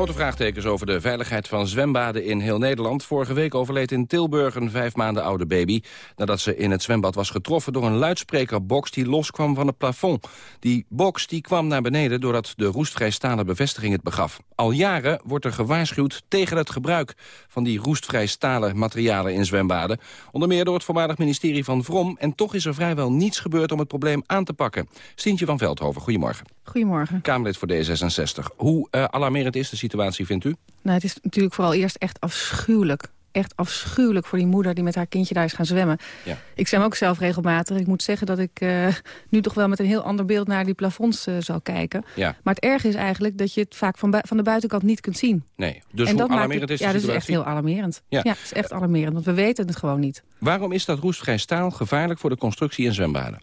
Speaker 29: Grote vraagtekens over de veiligheid van zwembaden in heel Nederland. Vorige week overleed in Tilburg een vijf maanden oude baby... nadat ze in het zwembad was getroffen door een luidsprekerbox... die loskwam van het plafond. Die box die kwam naar beneden doordat de roestvrij stalen bevestiging het begaf. Al jaren wordt er gewaarschuwd tegen het gebruik... van die roestvrij stalen materialen in zwembaden. Onder meer door het voormalig ministerie van Vrom. En toch is er vrijwel niets gebeurd om het probleem aan te pakken. Stientje van Veldhoven, goedemorgen.
Speaker 32: Goedemorgen.
Speaker 29: Kamerlid voor D66. Hoe uh, alarmerend is de situatie, vindt u?
Speaker 32: Nou, het is natuurlijk vooral eerst echt afschuwelijk. Echt afschuwelijk voor die moeder die met haar kindje daar is gaan zwemmen.
Speaker 29: Ja.
Speaker 32: Ik zwem ook zelf regelmatig. Ik moet zeggen dat ik uh, nu toch wel met een heel ander beeld naar die plafonds uh, zal kijken.
Speaker 29: Ja.
Speaker 32: Maar het erge is eigenlijk dat je het vaak van, van de buitenkant niet kunt zien.
Speaker 29: Nee, dus
Speaker 32: en
Speaker 29: hoe
Speaker 32: dat
Speaker 29: alarmerend
Speaker 32: maakt,
Speaker 29: is de situatie?
Speaker 32: Ja, dat is echt heel alarmerend.
Speaker 29: Ja.
Speaker 32: Ja, het is echt alarmerend, want we weten het gewoon niet.
Speaker 29: Waarom is dat roestvrij staal gevaarlijk voor de constructie in zwembaden?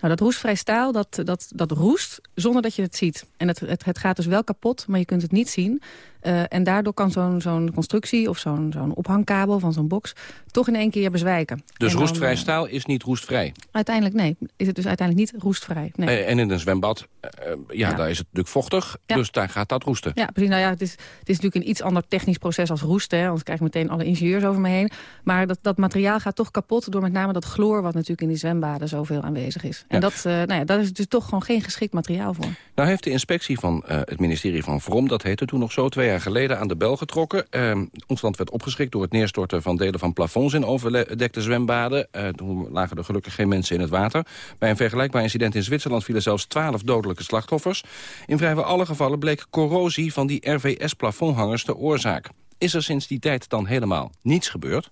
Speaker 32: Nou, dat roestvrij staal, dat, dat, dat roest zonder dat je het ziet. En het, het, het gaat dus wel kapot, maar je kunt het niet zien. Uh, en daardoor kan zo'n zo'n constructie of zo'n zo'n ophangkabel van zo'n box... toch in één keer bezwijken.
Speaker 29: Dus
Speaker 32: dan,
Speaker 29: roestvrij
Speaker 32: uh,
Speaker 29: staal is niet roestvrij?
Speaker 32: Uiteindelijk nee. Is het dus uiteindelijk niet roestvrij. Nee.
Speaker 29: Uh, en in een zwembad, ja, ja, daar is het natuurlijk vochtig.
Speaker 32: Ja.
Speaker 29: Dus daar gaat dat roesten.
Speaker 32: Ja, precies. Nou ja, het is, het is natuurlijk een iets ander technisch proces als roesten. Hè, anders krijg ik meteen alle ingenieurs over me heen. Maar dat, dat materiaal gaat toch kapot door met name dat chloor... wat natuurlijk in die zwembaden zoveel aanwezig is. En dat, nou ja, daar is dus toch gewoon geen geschikt materiaal voor.
Speaker 29: Nou heeft de inspectie van het ministerie van Vrom... dat heette toen nog zo, twee jaar geleden aan de bel getrokken. Uh, ons land werd opgeschrikt door het neerstorten van delen van plafonds in overdekte zwembaden. Uh, toen lagen er gelukkig geen mensen in het water. Bij een vergelijkbaar incident in Zwitserland vielen zelfs 12 dodelijke slachtoffers. In vrijwel alle gevallen bleek corrosie van die RVS-plafondhangers de oorzaak. Is er sinds die tijd dan helemaal niets gebeurd?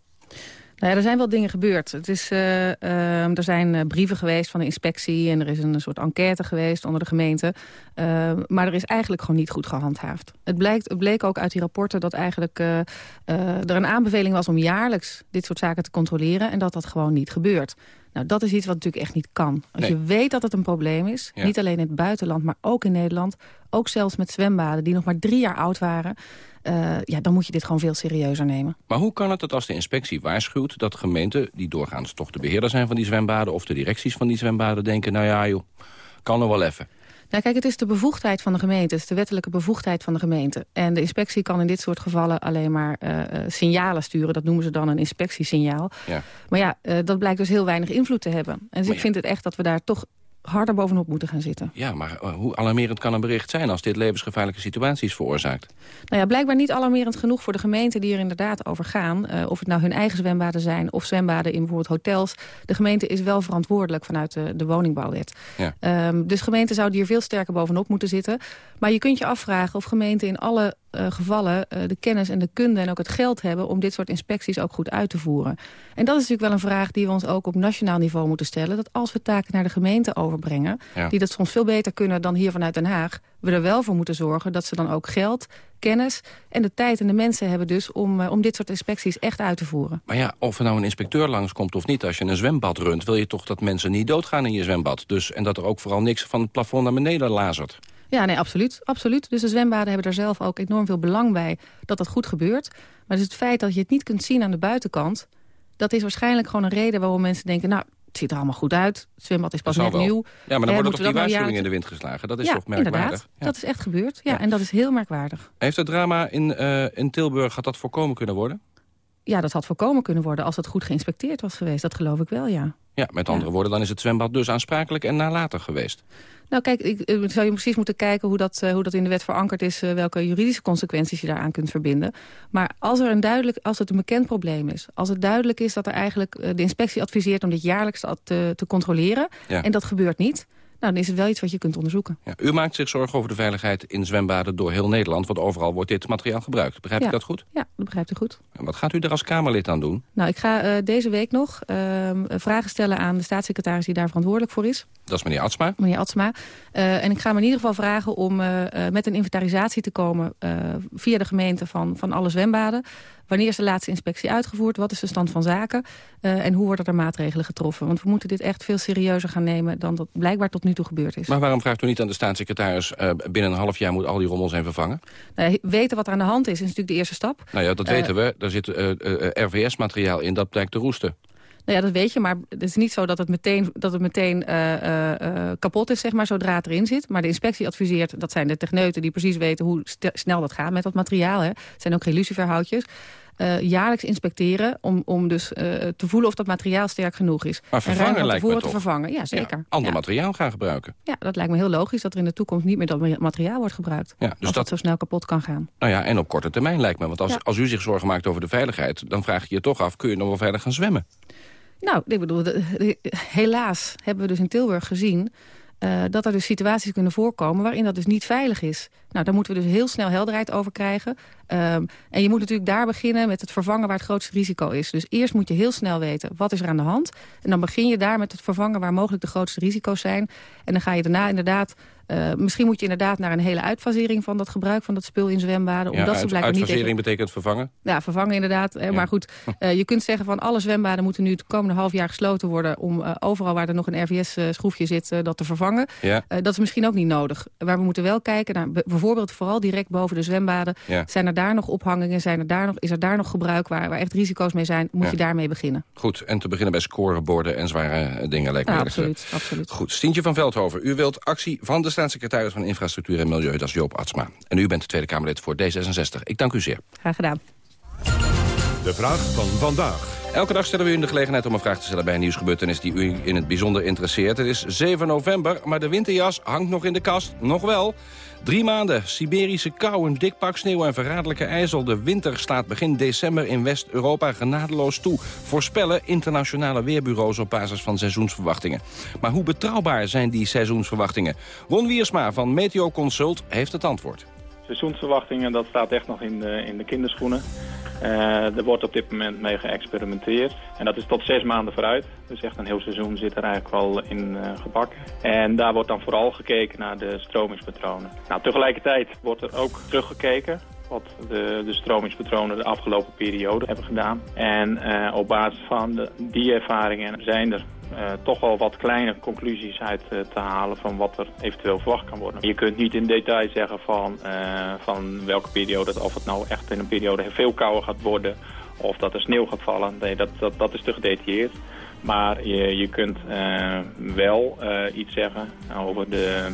Speaker 32: Nou ja, er zijn wel dingen gebeurd. Het is, uh, uh, er zijn uh, brieven geweest van de inspectie... en er is een soort enquête geweest onder de gemeente. maar er is eigenlijk gewoon niet goed gehandhaafd. Het, blijkt, het bleek ook uit die rapporten dat eigenlijk er een aanbeveling was... om jaarlijks dit soort zaken te controleren... en dat dat gewoon niet gebeurt. Nou, dat is iets wat natuurlijk echt niet kan. Als
Speaker 29: Nee.
Speaker 32: je weet dat het een probleem is,
Speaker 29: Ja.
Speaker 32: niet alleen in het buitenland... maar ook in Nederland, ook zelfs met zwembaden... die nog maar drie jaar oud waren... eh, ja, dan moet je dit gewoon veel serieuzer nemen.
Speaker 29: Maar hoe kan het dat als de inspectie waarschuwt... dat gemeenten, die doorgaans toch de beheerder zijn van die zwembaden... of de directies van die zwembaden denken... nou ja, joh, kan er wel even.
Speaker 32: Nou, kijk, het is de bevoegdheid van de gemeente. Het is de wettelijke bevoegdheid van de gemeente. En de inspectie kan in dit soort gevallen alleen maar eh, eh, signalen sturen. Dat noemen ze dan een inspectiesignaal.
Speaker 29: Ja.
Speaker 32: Maar ja, eh, dat blijkt dus heel weinig invloed te hebben. En dus ik vind het echt dat we daar toch harder bovenop moeten gaan zitten.
Speaker 29: Ja, maar uh, hoe alarmerend kan een bericht zijn als dit levensgevaarlijke situaties veroorzaakt?
Speaker 32: Nou ja, blijkbaar niet alarmerend genoeg voor de gemeenten die er inderdaad over gaan. Uh, of het nou hun eigen zwembaden zijn of zwembaden in bijvoorbeeld hotels. De gemeente is wel verantwoordelijk vanuit de, de woningbouwwet. Ja. Um, dus gemeenten zouden hier veel sterker bovenop moeten zitten. Maar je kunt je afvragen of gemeenten in alle uh, gevallen uh, de kennis en de kunde en ook het geld hebben... om dit soort inspecties ook goed uit te voeren. En dat is natuurlijk wel een vraag die we ons ook op nationaal niveau moeten stellen. Dat als we taken naar de gemeente overbrengen... Ja. die dat soms veel beter kunnen dan hier vanuit Den Haag... we er wel voor moeten zorgen dat ze dan ook geld, kennis... en de tijd en de mensen hebben dus om, uh, om dit soort inspecties echt uit te voeren.
Speaker 29: Maar ja, of er nou een inspecteur langskomt of niet... als je een zwembad runt, wil je toch dat mensen niet doodgaan in je zwembad. Dus, en dat er ook vooral niks van het plafond naar beneden lazert.
Speaker 32: Ja, nee, absoluut, absoluut. Dus de zwembaden hebben daar zelf ook enorm veel belang bij dat dat goed gebeurt. Maar dus het feit dat je het niet kunt zien aan de buitenkant... dat is waarschijnlijk gewoon een reden waarom mensen denken... nou, het ziet er allemaal goed uit, het zwembad is pas net
Speaker 29: wel.
Speaker 32: nieuw.
Speaker 29: Ja, maar dan wordt toch die waarschuwing in de wind geslagen? Dat is
Speaker 32: ja,
Speaker 29: toch merkwaardig?
Speaker 32: inderdaad. Ja. Dat is echt gebeurd. Ja, ja, en dat is heel merkwaardig.
Speaker 29: Heeft het drama in, uh, in Tilburg, had dat voorkomen kunnen worden?
Speaker 32: Ja, dat had voorkomen kunnen worden als het goed geïnspecteerd was geweest. Dat geloof ik wel, ja.
Speaker 29: Ja, met andere woorden, dan is het zwembad dus aansprakelijk en nalatig geweest.
Speaker 32: Nou kijk, ik, ik zou je precies moeten kijken hoe dat, uh, hoe dat in de wet verankerd is... Uh, welke juridische consequenties je daaraan kunt verbinden. Maar als, er een duidelijk, als het een bekend probleem is... als het duidelijk is dat er eigenlijk de inspectie adviseert... om dit jaarlijks te, te controleren, ja. en dat gebeurt niet... Nou, dan is het wel iets wat je kunt onderzoeken.
Speaker 29: Ja, u maakt zich zorgen over de veiligheid in zwembaden door heel Nederland... want overal wordt dit materiaal gebruikt. Begrijpt
Speaker 32: ja.
Speaker 29: u dat goed?
Speaker 32: Ja, dat begrijpt u goed.
Speaker 29: En wat gaat u er als Kamerlid aan doen?
Speaker 32: Nou, ik ga uh, deze week nog uh, vragen stellen aan de staatssecretaris... die daar verantwoordelijk voor is.
Speaker 29: Dat is meneer Atsma?
Speaker 32: Meneer Atsma. Uh, en ik ga hem in ieder geval vragen om met een inventarisatie te komen... via de gemeente van, van alle zwembaden... Wanneer is de laatste inspectie uitgevoerd? Wat is de stand van zaken? En hoe worden er maatregelen getroffen? Want we moeten dit echt veel serieuzer gaan nemen... dan dat blijkbaar tot nu toe gebeurd is.
Speaker 29: Maar waarom vraagt u niet aan de staatssecretaris... Binnen een half jaar moet al die rommel zijn vervangen?
Speaker 32: Nou, weten wat er aan de hand is, is natuurlijk de eerste stap.
Speaker 29: Nou ja, dat weten we. Daar zit RVS-materiaal in, dat blijkt te roesten.
Speaker 32: Nou ja, dat weet je, maar het is niet zo dat het meteen, dat het meteen uh, uh, uh, kapot is, zeg maar, zodra het erin zit. Maar de inspectie adviseert, dat zijn de techneuten die precies weten hoe snel dat gaat met dat materiaal. Hè. Het zijn ook geen luciferhoutjes. Uh, jaarlijks inspecteren om, om dus te voelen of dat materiaal sterk genoeg is.
Speaker 29: Maar vervangen
Speaker 32: en
Speaker 29: lijkt me
Speaker 32: te
Speaker 29: toch?
Speaker 32: vervangen, ja zeker.
Speaker 29: Ja, ander
Speaker 32: ja.
Speaker 29: materiaal gaan gebruiken.
Speaker 32: Ja, dat lijkt me heel logisch dat er in de toekomst niet meer dat materiaal wordt gebruikt.
Speaker 29: Ja, dus
Speaker 32: dat zo snel kapot kan gaan.
Speaker 29: Nou ja, en op korte termijn lijkt me. Want als, als u zich zorgen maakt over de veiligheid, dan vraag je je toch af, kun je nog wel veilig gaan zwemmen?
Speaker 32: Nou, ik bedoel, helaas hebben we dus in Tilburg gezien... Uh, dat er dus situaties kunnen voorkomen waarin dat dus niet veilig is. Nou, daar moeten we dus heel snel helderheid over krijgen. Um, en je moet natuurlijk daar beginnen met het vervangen waar het grootste risico is. Dus eerst moet je heel snel weten wat is er aan de hand. En dan begin je daar met het vervangen waar mogelijk de grootste risico's zijn. En dan ga je daarna inderdaad... Uh, misschien moet je inderdaad naar een hele uitfasering van dat gebruik van dat spul in zwembaden.
Speaker 29: Ja,
Speaker 32: omdat
Speaker 29: uit,
Speaker 32: ze blijkbaar
Speaker 29: uitfasering
Speaker 32: niet
Speaker 29: betekent vervangen?
Speaker 32: Ja, vervangen inderdaad. Ja. Maar goed, uh, *laughs* je kunt zeggen van alle zwembaden moeten nu het komende half jaar gesloten worden... om uh, overal waar er nog een RVS-schroefje zit, dat te vervangen.
Speaker 29: Ja.
Speaker 32: dat is misschien ook niet nodig. Maar we moeten wel kijken naar bijvoorbeeld vooral direct boven de zwembaden. Zijn er daar nog ophangingen? Zijn er daar nog, is er daar nog gebruik waar, waar echt risico's mee zijn? Moet je daarmee beginnen.
Speaker 29: Goed, en te beginnen bij scoreborden en zware dingen lijkt me.
Speaker 32: Ja, absoluut, absoluut.
Speaker 29: Goed, Stientje van Veldhoven, u wilt actie van de staatssecretaris van Infrastructuur en Milieu, dat is Joop Atsma. En u bent de Tweede Kamerlid voor D66. Ik dank u zeer.
Speaker 32: Graag gedaan.
Speaker 1: De vraag van vandaag.
Speaker 29: Elke dag stellen we u de gelegenheid om een vraag te stellen bij een nieuwsgebeurtenis die u in het bijzonder interesseert. Het is 7 november, maar de winterjas hangt nog in de kast. Nog wel. Drie maanden, Siberische kou, een dik pak sneeuw en verraderlijke ijzel. De winter slaat begin december in West-Europa genadeloos toe. Voorspellen internationale weerbureaus op basis van seizoensverwachtingen. Maar hoe betrouwbaar zijn die seizoensverwachtingen? Ron Wiersma van Meteo Consult heeft het antwoord.
Speaker 33: Seizoensverwachtingen, dat staat echt nog in de, in de kinderschoenen. Uh, er wordt op dit moment mee geëxperimenteerd. En dat is tot zes maanden vooruit. Dus echt een heel seizoen zit er eigenlijk al in uh, gebakken. En daar wordt dan vooral gekeken naar de stromingspatronen. Nou, tegelijkertijd wordt er ook teruggekeken wat de, de stromingspatronen de afgelopen periode hebben gedaan. En uh, op basis van die ervaringen zijn er uh, toch wel wat kleine conclusies uit uh, te halen van wat er eventueel verwacht kan worden. Je kunt niet in detail zeggen van, uh, van welke periode, of het nou echt in een periode veel kouder gaat worden of dat er sneeuw gaat vallen. Nee, dat, dat, dat is te gedetailleerd. Maar je, je kunt wel iets zeggen over de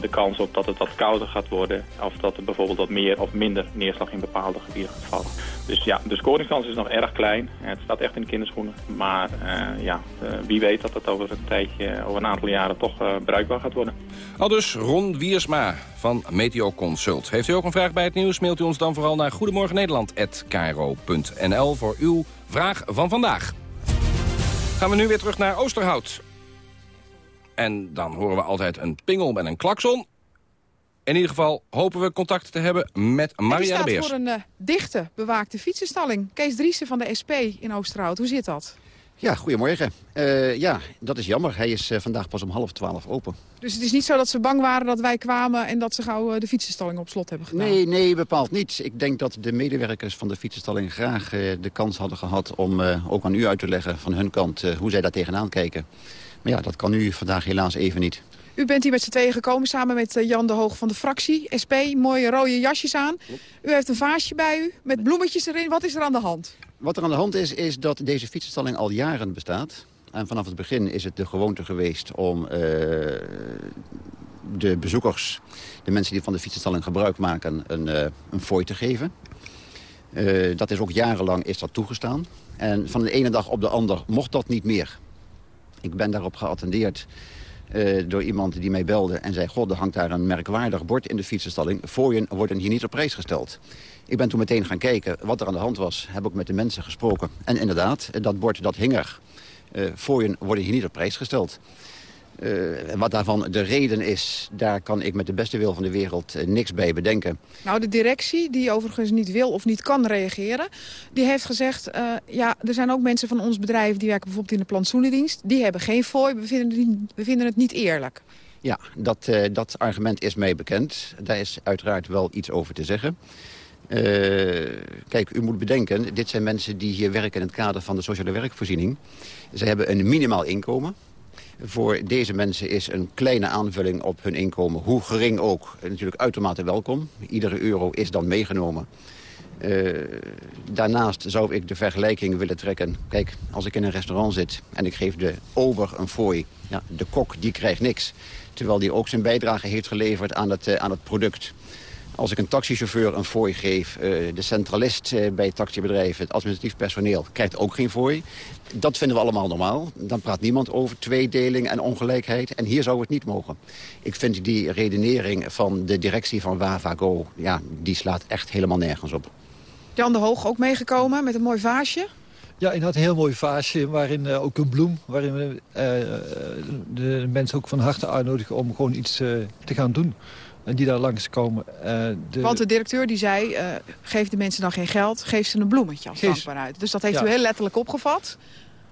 Speaker 33: de kans op dat het wat kouder gaat worden. Of dat er bijvoorbeeld wat meer of minder neerslag in bepaalde gebieden gaat vallen. Dus ja, de scoringskans is nog erg klein. Het staat echt in de kinderschoenen. Maar uh, ja, uh, wie weet dat het over een tijdje, over een aantal jaren toch uh, bruikbaar gaat worden.
Speaker 29: Al dus Ron Wiersma van Meteo Consult. Heeft u ook een vraag bij het nieuws, mailt u ons dan vooral naar goedemorgennederland.nl voor uw vraag van vandaag. Gaan we nu weer terug naar Oosterhout. En dan horen we altijd een pingel met een klakson. In ieder geval hopen we contact te hebben met Maria de Beers.
Speaker 34: voor een uh, dichte, bewaakte fietsenstalling. Kees Driessen van de SP in Oosterhout. Hoe zit dat?
Speaker 35: Ja, goedemorgen. Uh, ja, dat is jammer. Hij is uh, vandaag pas om half twaalf open.
Speaker 34: Dus het is niet zo dat ze bang waren dat wij kwamen... en dat ze gauw de fietsenstalling op slot hebben gedaan?
Speaker 35: Nee, nee, bepaald niet. Ik denk dat de medewerkers van de fietsenstalling graag de kans hadden gehad... om ook aan u uit te leggen van hun kant hoe zij daar tegenaan kijken. Maar ja, dat kan u vandaag helaas even niet.
Speaker 34: U bent hier met z'n tweeën gekomen samen met Jan de Hoog van de fractie. SP, mooie rode jasjes aan. U heeft een vaasje bij u met bloemetjes erin. Wat is er aan de hand?
Speaker 35: Wat er aan de hand is, is dat deze fietsenstalling al jaren bestaat. En vanaf het begin is het de gewoonte geweest om uh, de bezoekers... de mensen die van de fietsenstalling gebruik maken, een, uh, een fooi te geven. Uh, dat is ook jarenlang is dat toegestaan. En van de ene dag op de ander mocht dat niet meer. Ik ben daarop geattendeerd uh, door iemand die mij belde en zei... god, er hangt daar een merkwaardig bord in de fietsenstalling. Fooien worden hier niet op prijs gesteld. Ik ben toen meteen gaan kijken wat er aan de hand was. Heb ook met de mensen gesproken. En inderdaad, dat bord dat hing er. Uh, fooien worden hier niet op prijs gesteld. Uh, wat daarvan de reden is, daar kan ik met de beste wil van de wereld uh, niks bij bedenken.
Speaker 34: Nou, de directie, die overigens niet wil of niet kan reageren... die heeft gezegd, uh, ja, er zijn ook mensen van ons bedrijf... die werken bijvoorbeeld in de plantsoenendienst. Die hebben geen fooi, we vinden het niet, we vinden het niet eerlijk.
Speaker 35: Ja, dat, dat argument is mij bekend. Daar is uiteraard wel iets over te zeggen. kijk, u moet bedenken, dit zijn mensen die hier werken... in het kader van de sociale werkvoorziening. Ze hebben een minimaal inkomen... Voor deze mensen is een kleine aanvulling op hun inkomen, hoe gering ook, natuurlijk uitermate welkom. Iedere euro is dan meegenomen. Uh, daarnaast zou ik de vergelijking willen trekken. Kijk, als ik in een restaurant zit en ik geef de ober een fooi... Ja, de kok die krijgt niks. Terwijl die ook zijn bijdrage heeft geleverd aan het, uh, aan het product. Als ik een taxichauffeur een fooi geef, uh, de centralist uh, bij het taxibedrijf, het administratief personeel, krijgt ook geen fooi. Dat vinden we allemaal normaal. Dan praat niemand over tweedeling en ongelijkheid. En hier zou het niet mogen. Ik vind die redenering van de directie van Wavago, ja, die slaat echt helemaal nergens op.
Speaker 34: Jan de Hoog ook meegekomen met een mooi vaasje.
Speaker 36: Ja, inderdaad een heel mooi vaasje waarin uh, ook een bloem... waarin we uh, de mensen ook van harte uitnodigen om gewoon iets uh, te gaan doen. En die daar langskomen. Uh,
Speaker 34: de... Want de directeur die zei, uh, geef de mensen dan geen geld, geef ze een bloemetje als geef... dankbaarheid. Dus dat heeft ja. u heel letterlijk opgevat.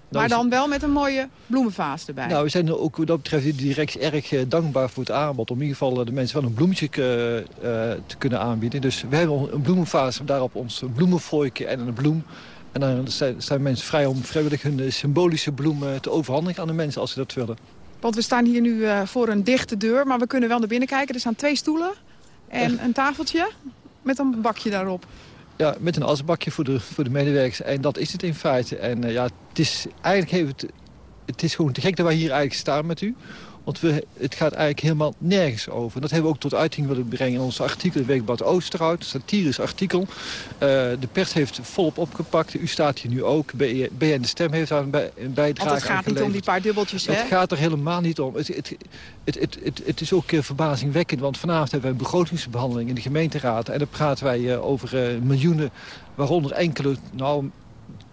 Speaker 34: Nou, maar dan wel met een mooie bloemenvaas erbij.
Speaker 36: Nou, we zijn ook wat dat betreft direct erg dankbaar voor het aanbod. Om in ieder geval de mensen wel een bloemetje te kunnen aanbieden. Dus we hebben een bloemenvaas, daarop ons bloemenvooikje en een bloem. En dan zijn, zijn mensen vrij om vrijwillig hun symbolische bloemen te overhandigen aan de mensen als ze dat willen.
Speaker 34: Want we staan hier nu uh, voor een dichte deur, maar we kunnen wel naar binnen kijken. Er staan twee stoelen en een tafeltje met een bakje daarop.
Speaker 36: Ja, met een asbakje voor de, voor de medewerkers. En dat is het in feite. En uh, ja, het is eigenlijk het, het is gewoon te gek dat wij hier eigenlijk staan met u. Want we, het gaat eigenlijk helemaal nergens over. En dat hebben we ook tot uiting willen brengen in ons artikel... in Weekblad Oosterhout, een satirisch artikel. Uh, de pers heeft volop opgepakt. U staat hier nu ook. BN De Stem heeft daar een, bij, een bijdrage
Speaker 34: Want het gaat niet om die paar dubbeltjes,
Speaker 36: hè? Het gaat er helemaal niet om. Het, het, het, het, het, het is ook uh, verbazingwekkend, want vanavond hebben we een begrotingsbehandeling in de gemeenteraad. En dan praten wij uh, over miljoenen, waaronder enkele... nou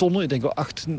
Speaker 36: ik denk wel 800.000,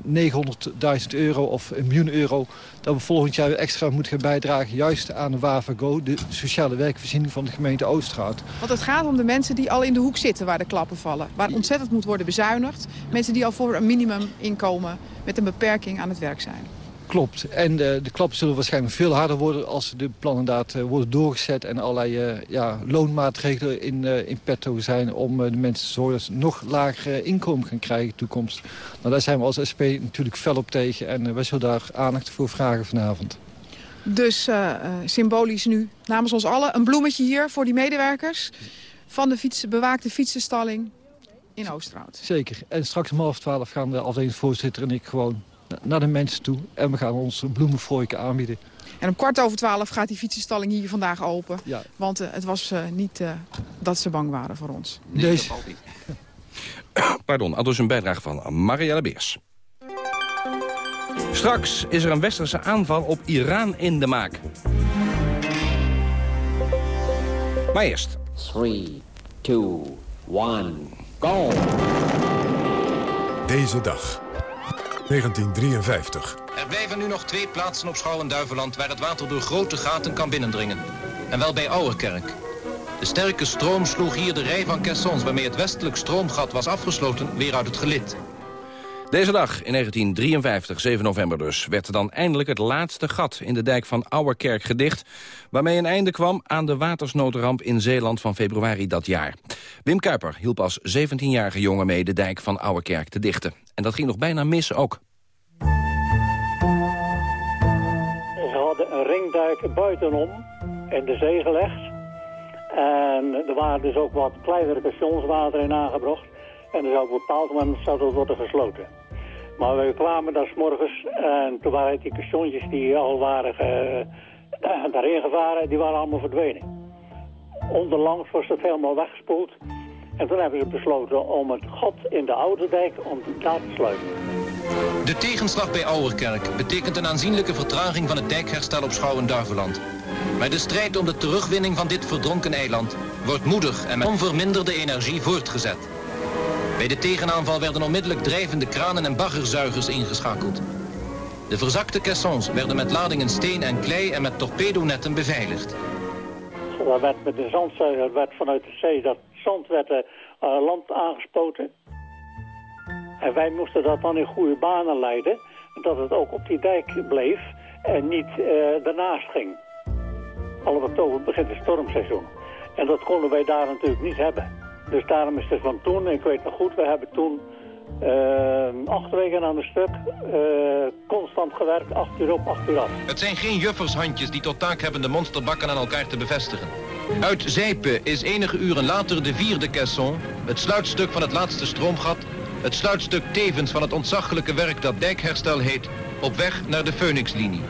Speaker 36: 900.000 euro of een miljoen euro... dat we volgend jaar extra moeten gaan bijdragen... juist aan de WAVAGO, de sociale werkvoorziening van de gemeente Oosterhout.
Speaker 34: Want het gaat om de mensen die al in de hoek zitten waar de klappen vallen. Waar ontzettend moet worden bezuinigd. Mensen die al voor een minimuminkomen met een beperking aan het werk zijn.
Speaker 36: Klopt. En de, de klappen zullen waarschijnlijk veel harder worden als de plannen inderdaad uh, worden doorgezet en allerlei uh, ja, loonmaatregelen in, in petto zijn om de mensen te zorgen dat ze nog lager inkomen gaan krijgen in de toekomst. Nou, daar zijn we als SP natuurlijk fel op tegen en wij zullen daar aandacht voor vragen vanavond.
Speaker 34: Dus symbolisch nu namens ons allen een bloemetje hier voor die medewerkers van de bewaakte fietsenstalling in Oosterhout.
Speaker 36: Zeker. En straks om half twaalf gaan de afdelingsvoorzitter en ik gewoon naar de mensen toe. En we gaan ons bloemenfrooike aanbieden.
Speaker 34: En om kwart over twaalf gaat die fietsenstalling hier vandaag open.
Speaker 36: Ja.
Speaker 34: Want uh, het was uh, niet uh, dat ze bang waren voor ons.
Speaker 29: Nee, Deze... dat niet. *coughs* Pardon, al dus een bijdrage van Marielle Beers. Straks is er een westerse aanval op Iran in de maak. Maar eerst.
Speaker 37: 3, 2, 1, go!
Speaker 1: Deze dag. 1953.
Speaker 29: Er blijven nu nog twee plaatsen op Schouwen-Duiveland... waar het water door grote gaten kan binnendringen. En wel bij Ouwerkerk. De sterke stroom sloeg hier de rij van caissons... waarmee het westelijk stroomgat was afgesloten, weer uit het gelid. Deze dag, in 1953, 7 november dus... werd dan eindelijk het laatste gat in de dijk van Ouwerkerk gedicht... waarmee een einde kwam aan de watersnoodramp in Zeeland van februari dat jaar. Wim Kuiper hielp als 17-jarige jongen mee de dijk van Ouwerkerk te dichten. En dat ging nog bijna mis ook.
Speaker 38: Ze hadden een ringduik buitenom in de zee gelegd. En er waren dus ook wat kleinere stationswater in aangebracht. En er zou op een bepaald moment zou dat worden gesloten. Maar we kwamen daar s morgens en toen waren die caissonjes die al waren ge, daarin gevaren, die waren allemaal verdwenen. Onderlangs was het helemaal weggespoeld. En toen hebben ze besloten om het gat in de oude dijk om daar te sluiten.
Speaker 29: De tegenslag bij Ouwerkerk betekent een aanzienlijke vertraging van het dijkherstel op Schouwen-Duiveland. Maar de strijd om de terugwinning van dit verdronken eiland wordt moedig en met onverminderde energie voortgezet. Bij de tegenaanval werden onmiddellijk drijvende kranen en baggerzuigers ingeschakeld. De verzakte caissons werden met ladingen steen en klei en met torpedonetten beveiligd.
Speaker 38: Er werd met de zandzuiger werd vanuit de zee dat zand werd uh, land aangespoten. En wij moesten dat dan in goede banen leiden. Dat het ook op die dijk bleef en niet uh, daarnaast ging. Half oktober begint het stormseizoen. En dat konden wij daar natuurlijk niet hebben. Dus daarom is het van toen, ik weet nog goed, we hebben toen uh, acht weken aan een stuk uh, constant gewerkt, acht uur op, acht uur af.
Speaker 29: Het zijn geen juffershandjes die tot taak hebben de monsterbakken aan elkaar te bevestigen. Uit Zijpen is enige uren later de vierde caisson, het sluitstuk van het laatste stroomgat, het sluitstuk tevens van het ontzaglijke werk dat dijkherstel heet, op weg naar de Phoenixlinie.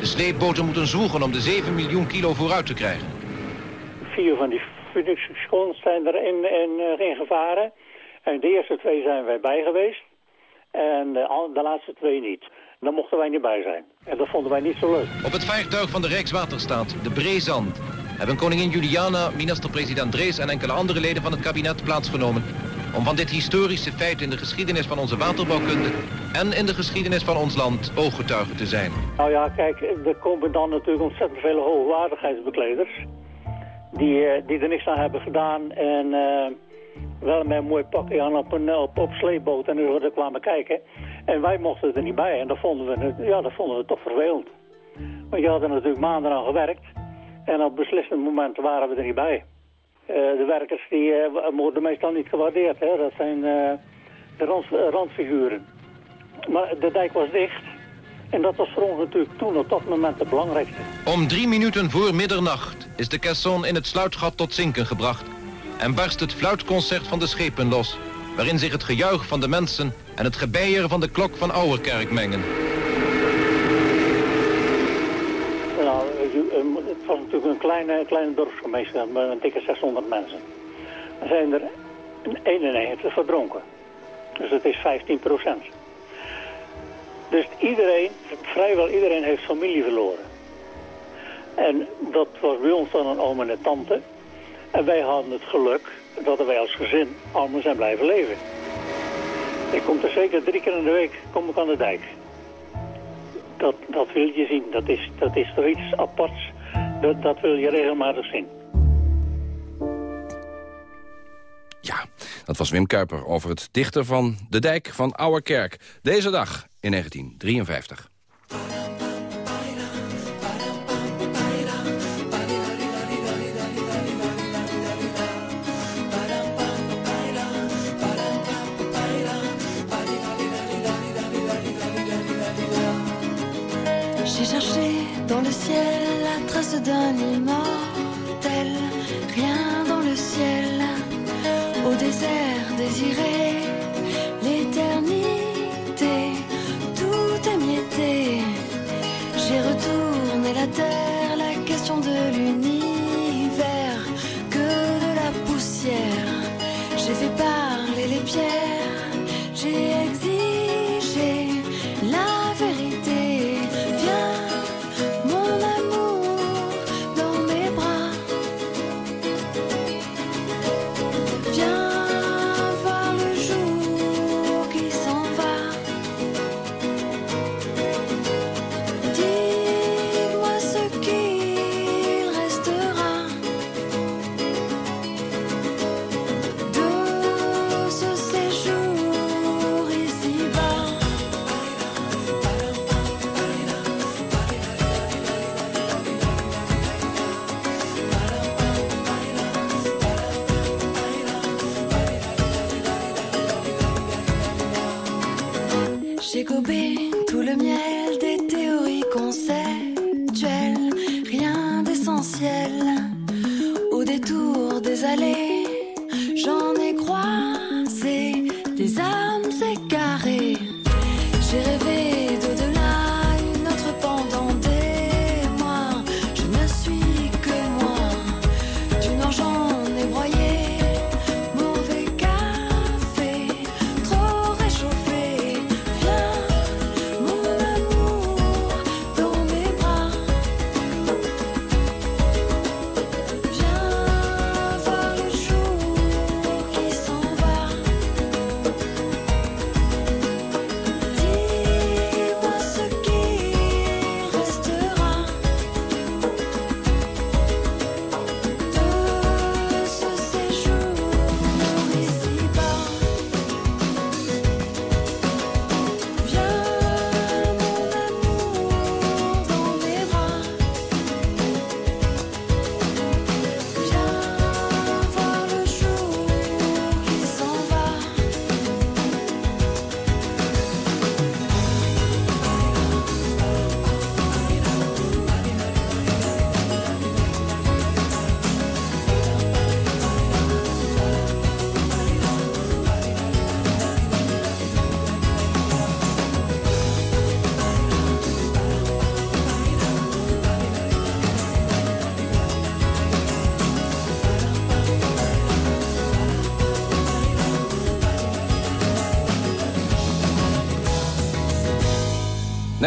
Speaker 29: De sleepboten moeten zwoegen om de 7 miljoen kilo vooruit te krijgen.
Speaker 38: Vier van die Phoenix zijn er in, in, in gevaren. En de eerste twee zijn wij bij geweest. En de, de laatste twee niet. Daar mochten wij niet bij zijn. En dat vonden wij niet zo leuk.
Speaker 29: Op het vaartuig van de Rijkswaterstaat, de Breezand, hebben koningin Juliana, minister-president Drees en enkele andere leden van het kabinet plaatsgenomen om van dit historische feit in de geschiedenis van onze waterbouwkunde en in de geschiedenis van ons land ooggetuige te zijn.
Speaker 38: Nou ja, kijk, er komen dan natuurlijk ontzettend veel hoogwaardigheidsbekleders die, die er niks aan hebben gedaan en uh, wel met een mooi pakje aan op een op, op sleepboot en er kwamen kijken. En wij mochten er niet bij en dat vonden we, ja, dat vonden we toch vervelend. Want je had er natuurlijk maanden aan gewerkt en op beslissende momenten waren we er niet bij. De werkers die worden meestal niet gewaardeerd, hè? dat zijn de rand, randfiguren. Maar de dijk was dicht en dat was voor ons natuurlijk toen op dat moment het belangrijkste.
Speaker 29: Om drie minuten voor middernacht is de caisson in het sluitgat tot zinken gebracht. En barst het fluitconcert van de schepen los. Waarin zich het gejuich van de mensen en het gebeier van de klok van Ouwerkerk mengen.
Speaker 38: Nou, het was natuurlijk een kleine, kleine dorpsgemeenschap met een dikke 600 mensen. Er zijn er 91 verdronken. Dus dat is 15 procent. Dus iedereen, vrijwel iedereen heeft familie verloren. En dat was bij ons dan een oom en een tante. En wij hadden het geluk dat wij als gezin allemaal zijn blijven leven. Ik kom er zeker drie keer in de week kom ik aan de dijk. Dat, dat wil je zien. Dat is, dat is toch iets aparts. Dat, dat wil je regelmatig zien.
Speaker 29: Ja, dat was Wim Kuiper over het dichter van de dijk van Ouwerkerk. Deze dag in 1953.
Speaker 39: dynamite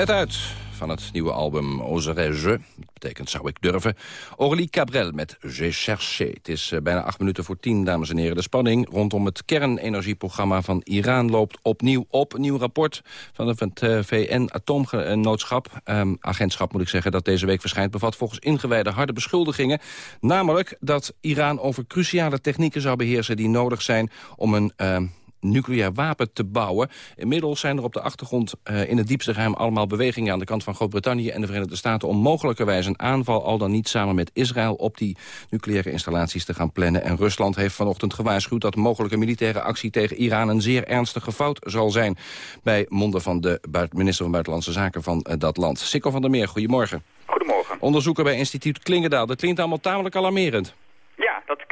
Speaker 29: Net uit van het nieuwe album Oserais. Dat betekent zou ik durven. Aurélie Cabrel met Je cherché. Het is eh, bijna acht minuten voor tien, dames en heren. De spanning rondom het kernenergieprogramma van Iran loopt opnieuw op. Nieuw rapport van het eh, VN-atoomgenootschap, ehm, agentschap moet ik zeggen, dat deze week verschijnt, bevat volgens ingewijde harde beschuldigingen. Namelijk dat Iran over cruciale technieken zou beheersen die nodig zijn om een... ehm, nucleair wapen te bouwen. Inmiddels zijn er op de achtergrond eh, in het diepste geheim allemaal bewegingen aan de kant van Groot-Brittannië en de Verenigde Staten om mogelijkerwijs een aanval al dan niet samen met Israël op die nucleaire installaties te gaan plannen. En Rusland heeft vanochtend gewaarschuwd dat mogelijke militaire actie tegen Iran een zeer ernstige fout zal zijn bij monden van de minister van Buitenlandse Zaken van eh, dat land. Sikko van der Meer, goedemorgen.
Speaker 40: Goedemorgen.
Speaker 29: Onderzoeker bij instituut Klingendaal. Dat klinkt allemaal tamelijk alarmerend.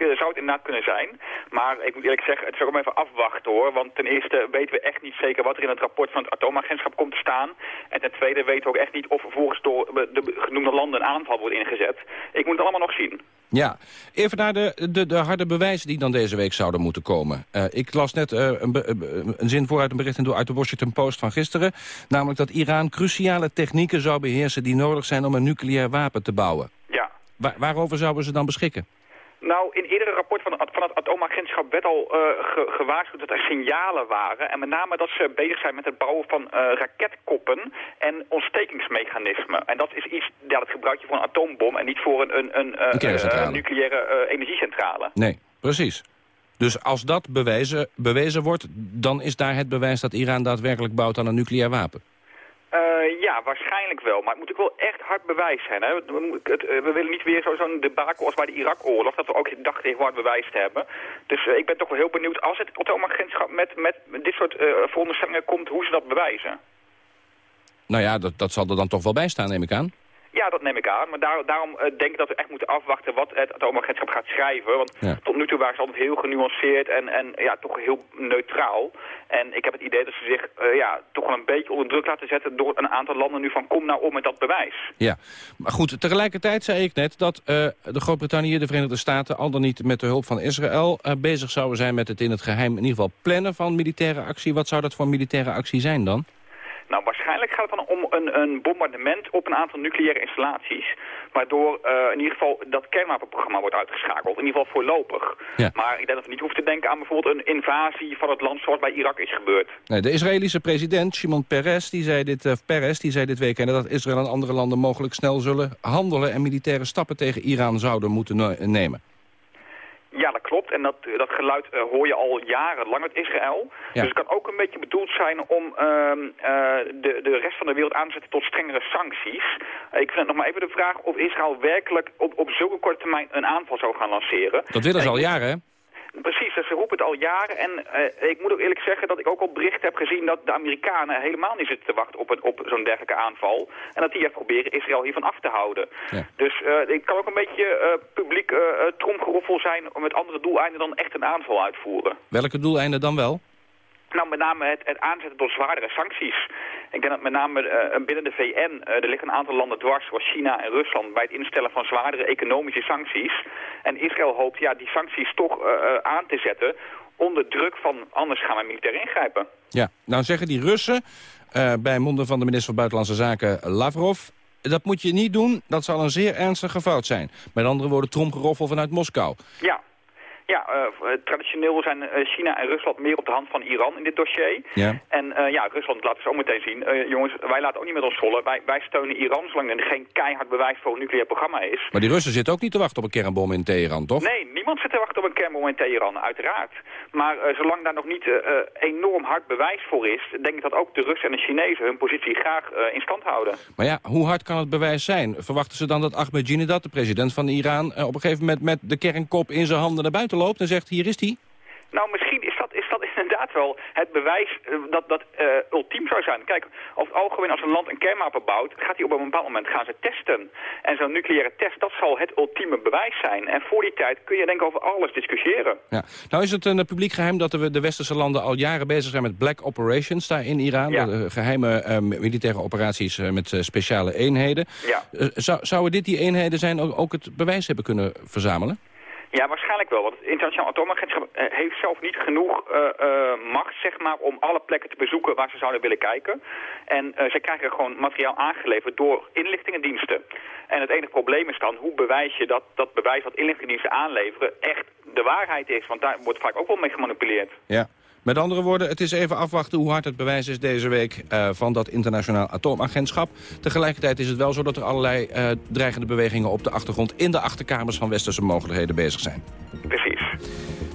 Speaker 40: Eh, zou het inderdaad kunnen zijn. Maar ik moet eerlijk zeggen, het is ook maar even afwachten hoor. Want ten eerste weten we echt niet zeker wat er in het rapport van het atoomagentschap komt te staan. En ten tweede weten we ook echt niet of vervolgens door de genoemde landen een aanval wordt ingezet. Ik moet het allemaal nog zien.
Speaker 29: Ja, even naar de, de, de harde bewijzen die dan deze week zouden moeten komen. Eh, ik las net eh, een, be- een zin vooruit een bericht uit de Washington Post van gisteren. Namelijk dat Iran cruciale technieken zou beheersen die nodig zijn om een nucleair wapen te bouwen.
Speaker 40: Ja.
Speaker 29: Wa- waarover zouden ze dan beschikken?
Speaker 40: Nou, in eerdere rapport van het, van het atoomagentschap werd al eh, ge- gewaarschuwd dat er signalen waren. En met name dat ze bezig zijn met het bouwen van eh, raketkoppen en ontstekingsmechanismen. En dat is iets, ja, dat gebruik je voor een atoombom en niet voor een, een, een, eh,
Speaker 29: Een
Speaker 40: nucleaire energiecentrale.
Speaker 29: Nee, precies. Dus als dat bewijzen, bewezen wordt, dan is daar het bewijs dat Iran daadwerkelijk bouwt aan een nucleair wapen.
Speaker 40: Eh, ja, waarschijnlijk wel. Maar het moet ook wel echt hard bewijs zijn. Hè? Eh, we willen niet weer zo- zo'n debakel als bij de Irak-oorlog... dat we ook dag tegen hard bewijs hebben. Dus eh, ik ben toch wel heel benieuwd als het atoomagentschap met, met dit soort eh veronderstellingen komt... hoe ze dat bewijzen.
Speaker 29: Nou ja, dat, dat zal er dan toch wel bij staan, neem ik aan.
Speaker 40: Ja, dat neem ik aan. Maar daar, daarom uh, denk ik dat we echt moeten afwachten wat het atoomagentschap gaat schrijven. Want tot nu toe waren ze altijd heel genuanceerd en, en ja, toch heel neutraal. En ik heb het idee dat ze zich uh, ja, toch wel een beetje onder druk laten zetten door een aantal landen nu van kom nou om met dat bewijs.
Speaker 29: Ja, maar goed, tegelijkertijd zei ik net dat uh, de Groot-Brittannië, de Verenigde Staten, al dan niet met de hulp van Israël, bezig zouden zijn met het in het geheim in ieder geval plannen van militaire actie. Wat zou dat voor militaire actie zijn dan?
Speaker 40: Nou, waarschijnlijk gaat het dan om een, een bombardement op een aantal nucleaire installaties. Waardoor uh, in ieder geval dat kernwapenprogramma wordt uitgeschakeld. In ieder geval voorlopig. Ja. Maar ik denk dat we niet hoeven te denken aan bijvoorbeeld een invasie van het land zoals bij Irak is gebeurd.
Speaker 29: Nee, de Israëlische president Shimon Peres die zei dit, uh, Peres die zei dit weekend dat Israël en andere landen mogelijk snel zullen handelen en militaire stappen tegen Iran zouden moeten nemen.
Speaker 40: Ja, dat klopt. En dat, dat geluid uh, hoor je al jarenlang uit Israël. Ja. Dus het kan ook een beetje bedoeld zijn om uh, uh, de, de rest van de wereld aan te zetten tot strengere sancties. ik vind het nog maar even de vraag of Israël werkelijk op, op zulke korte termijn een aanval zou gaan lanceren.
Speaker 29: Dat willen ze al jaren, hè?
Speaker 40: Precies, ze roepen het al jaren. En uh, ik moet ook eerlijk zeggen dat ik ook al berichten heb gezien... dat de Amerikanen helemaal niet zitten te wachten op, een, op zo'n dergelijke aanval. En dat die echt proberen Israël hiervan af te houden. Ja. Dus uh, het kan ook een beetje uh, publiek tromgeroffel zijn... met andere doeleinden dan echt een aanval uitvoeren.
Speaker 29: Welke doeleinden dan wel?
Speaker 40: Nou, met name het, het aanzetten tot zwaardere sancties. Ik denk dat met name uh, binnen de VN, uh, er liggen een aantal landen dwars, zoals China en Rusland, bij het instellen van zwaardere economische sancties. En Israël hoopt ja, die sancties toch uh, aan te zetten onder druk van anders gaan wij militair ingrijpen.
Speaker 29: Ja, nou zeggen die Russen, bij monden van de minister van Buitenlandse Zaken Lavrov, dat moet je niet doen, dat zal een zeer ernstige fout zijn. Met andere woorden, tromgeroffel vanuit Moskou.
Speaker 40: Ja, ja, uh, traditioneel zijn uh, China en Rusland meer op de hand van Iran in dit dossier. Ja. En uh, ja, Rusland laat het ook meteen zien. jongens, wij laten ook niet met ons rollen. Wij, wij steunen Iran zolang er geen keihard bewijs voor een nucleair programma is.
Speaker 29: Maar die Russen zitten ook niet te wachten op een kernbom in Teheran, toch?
Speaker 40: Nee, niemand zit te wachten op een kernbom in Teheran, uiteraard. Maar zolang daar nog niet enorm hard bewijs voor is... denk ik dat ook de Russen en de Chinezen hun positie graag in stand houden.
Speaker 29: Maar ja, hoe hard kan het bewijs zijn? Verwachten ze dan dat Ahmadinejad, de president van Iran... op een gegeven moment met de kernkop in zijn handen naar buiten loopt en zegt hier is die?
Speaker 40: Nou, misschien is dat, is dat inderdaad wel het bewijs uh, dat dat uh, ultiem zou zijn. Kijk, over het algemeen als een land een kernwapen bouwt, gaat hij op een bepaald moment gaan ze testen. En zo'n nucleaire test, dat zal het ultieme bewijs zijn. En voor die tijd kun je denk ik over alles discussiëren.
Speaker 29: Ja. Nou is het een publiek geheim dat de, de westerse landen al jaren bezig zijn met black operations daar in Iran. Ja. De, geheime uh, militaire operaties met speciale eenheden. Ja. zou, zouden dit die eenheden zijn ook, ook het bewijs hebben kunnen verzamelen?
Speaker 40: Ja, waarschijnlijk wel. Want het internationaal atoomagentschap eh, heeft zelf niet genoeg uh, uh, macht zeg maar, om alle plekken te bezoeken waar ze zouden willen kijken. En uh, ze krijgen gewoon materiaal aangeleverd door inlichtingendiensten. En het enige probleem is dan, hoe bewijs je dat dat bewijs wat inlichtingendiensten aanleveren echt de waarheid is? Want daar wordt vaak ook wel mee gemanipuleerd.
Speaker 29: Ja. Met andere woorden, het is even afwachten hoe hard het bewijs is deze week uh, van dat internationaal atoomagentschap. Tegelijkertijd is het wel zo dat er allerlei uh, dreigende bewegingen op de achtergrond in de achterkamers van westerse mogelijkheden bezig zijn.
Speaker 40: Precies.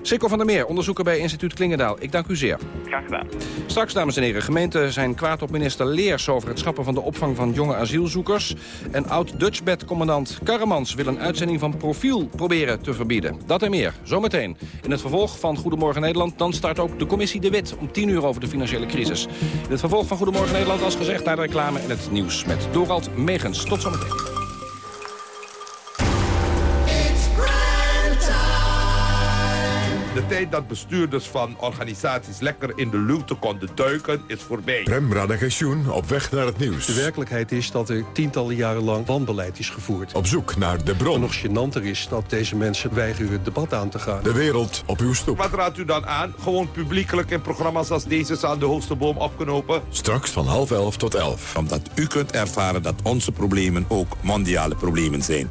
Speaker 29: Sikko van der Meer, onderzoeker bij instituut Klingendaal. Ik dank u zeer.
Speaker 40: Graag gedaan.
Speaker 29: Straks, dames en heren, gemeenten zijn kwaad op minister Leers... over het schrappen van de opvang van jonge asielzoekers. En oud-Dutchbed-commandant Karremans wil een uitzending van Profiel proberen te verbieden. Dat en meer, zometeen. In het vervolg van Goedemorgen Nederland... dan start ook de commissie De Wit om 10 uur over de financiële crisis. In het vervolg van Goedemorgen Nederland, als gezegd, naar de reclame en het nieuws... met Dorald Megens. Tot zometeen.
Speaker 41: De tijd dat bestuurders van organisaties lekker in de luwte konden duiken is voorbij.
Speaker 1: Prem Radagensjoen op weg naar het nieuws.
Speaker 42: De werkelijkheid is dat er tientallen jaren lang wanbeleid is gevoerd.
Speaker 1: Op zoek naar de bron.
Speaker 42: En nog gênanter is dat deze mensen weigeren het debat aan te gaan.
Speaker 1: De wereld op uw stoep.
Speaker 41: Wat raadt u dan aan? Gewoon publiekelijk in programma's als deze aan de hoogste boom opknopen?
Speaker 1: Straks van half elf tot elf.
Speaker 41: Omdat u kunt ervaren dat onze problemen ook mondiale problemen zijn.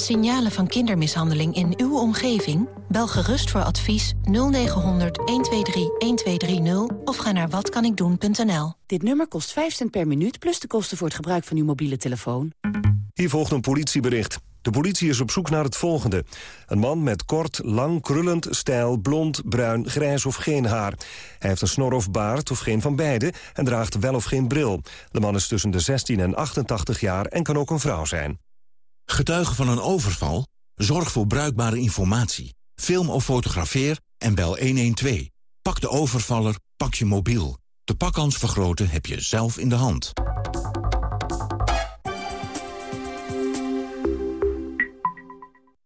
Speaker 43: Signalen van kindermishandeling in uw omgeving? Bel gerust voor advies 0900 123 1230 of ga naar watkanikdoen.nl.
Speaker 44: Dit nummer kost 5 cent per minuut plus de kosten voor het gebruik van uw mobiele telefoon.
Speaker 45: Hier volgt een politiebericht.
Speaker 46: De politie is op zoek naar het volgende. Een man met kort, lang, krullend, stijl, blond, bruin, grijs of geen haar. Hij heeft een snor of baard of geen van beide en draagt wel of geen bril. De man is tussen de 16 en 88 jaar en kan ook een vrouw zijn.
Speaker 44: Getuige van een overval? Zorg voor bruikbare informatie. Film of fotografeer en bel 112. Pak de overvaller, pak je mobiel. De pakkans vergroten heb je zelf in de hand.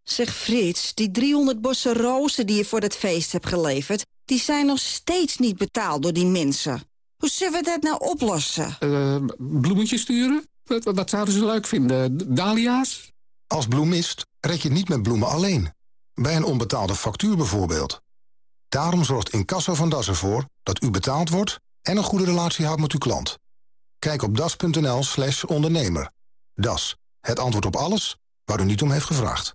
Speaker 45: Zeg Frits, die 300 bossen rozen die je voor dat feest hebt geleverd... die zijn nog steeds niet betaald door die mensen. Hoe zullen we dat nou oplossen?
Speaker 47: Uh, bloemetjes sturen? Wat, wat zouden ze leuk vinden? Dahlia's?
Speaker 48: Als bloemist red je niet met bloemen alleen. Bij een onbetaalde factuur bijvoorbeeld. Daarom zorgt Incasso van Das ervoor dat u betaald wordt... en een goede relatie houdt met uw klant. Kijk op das.nl slash ondernemer. Das, het antwoord op alles waar u niet om heeft gevraagd.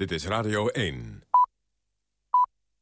Speaker 1: Dit is Radio 1.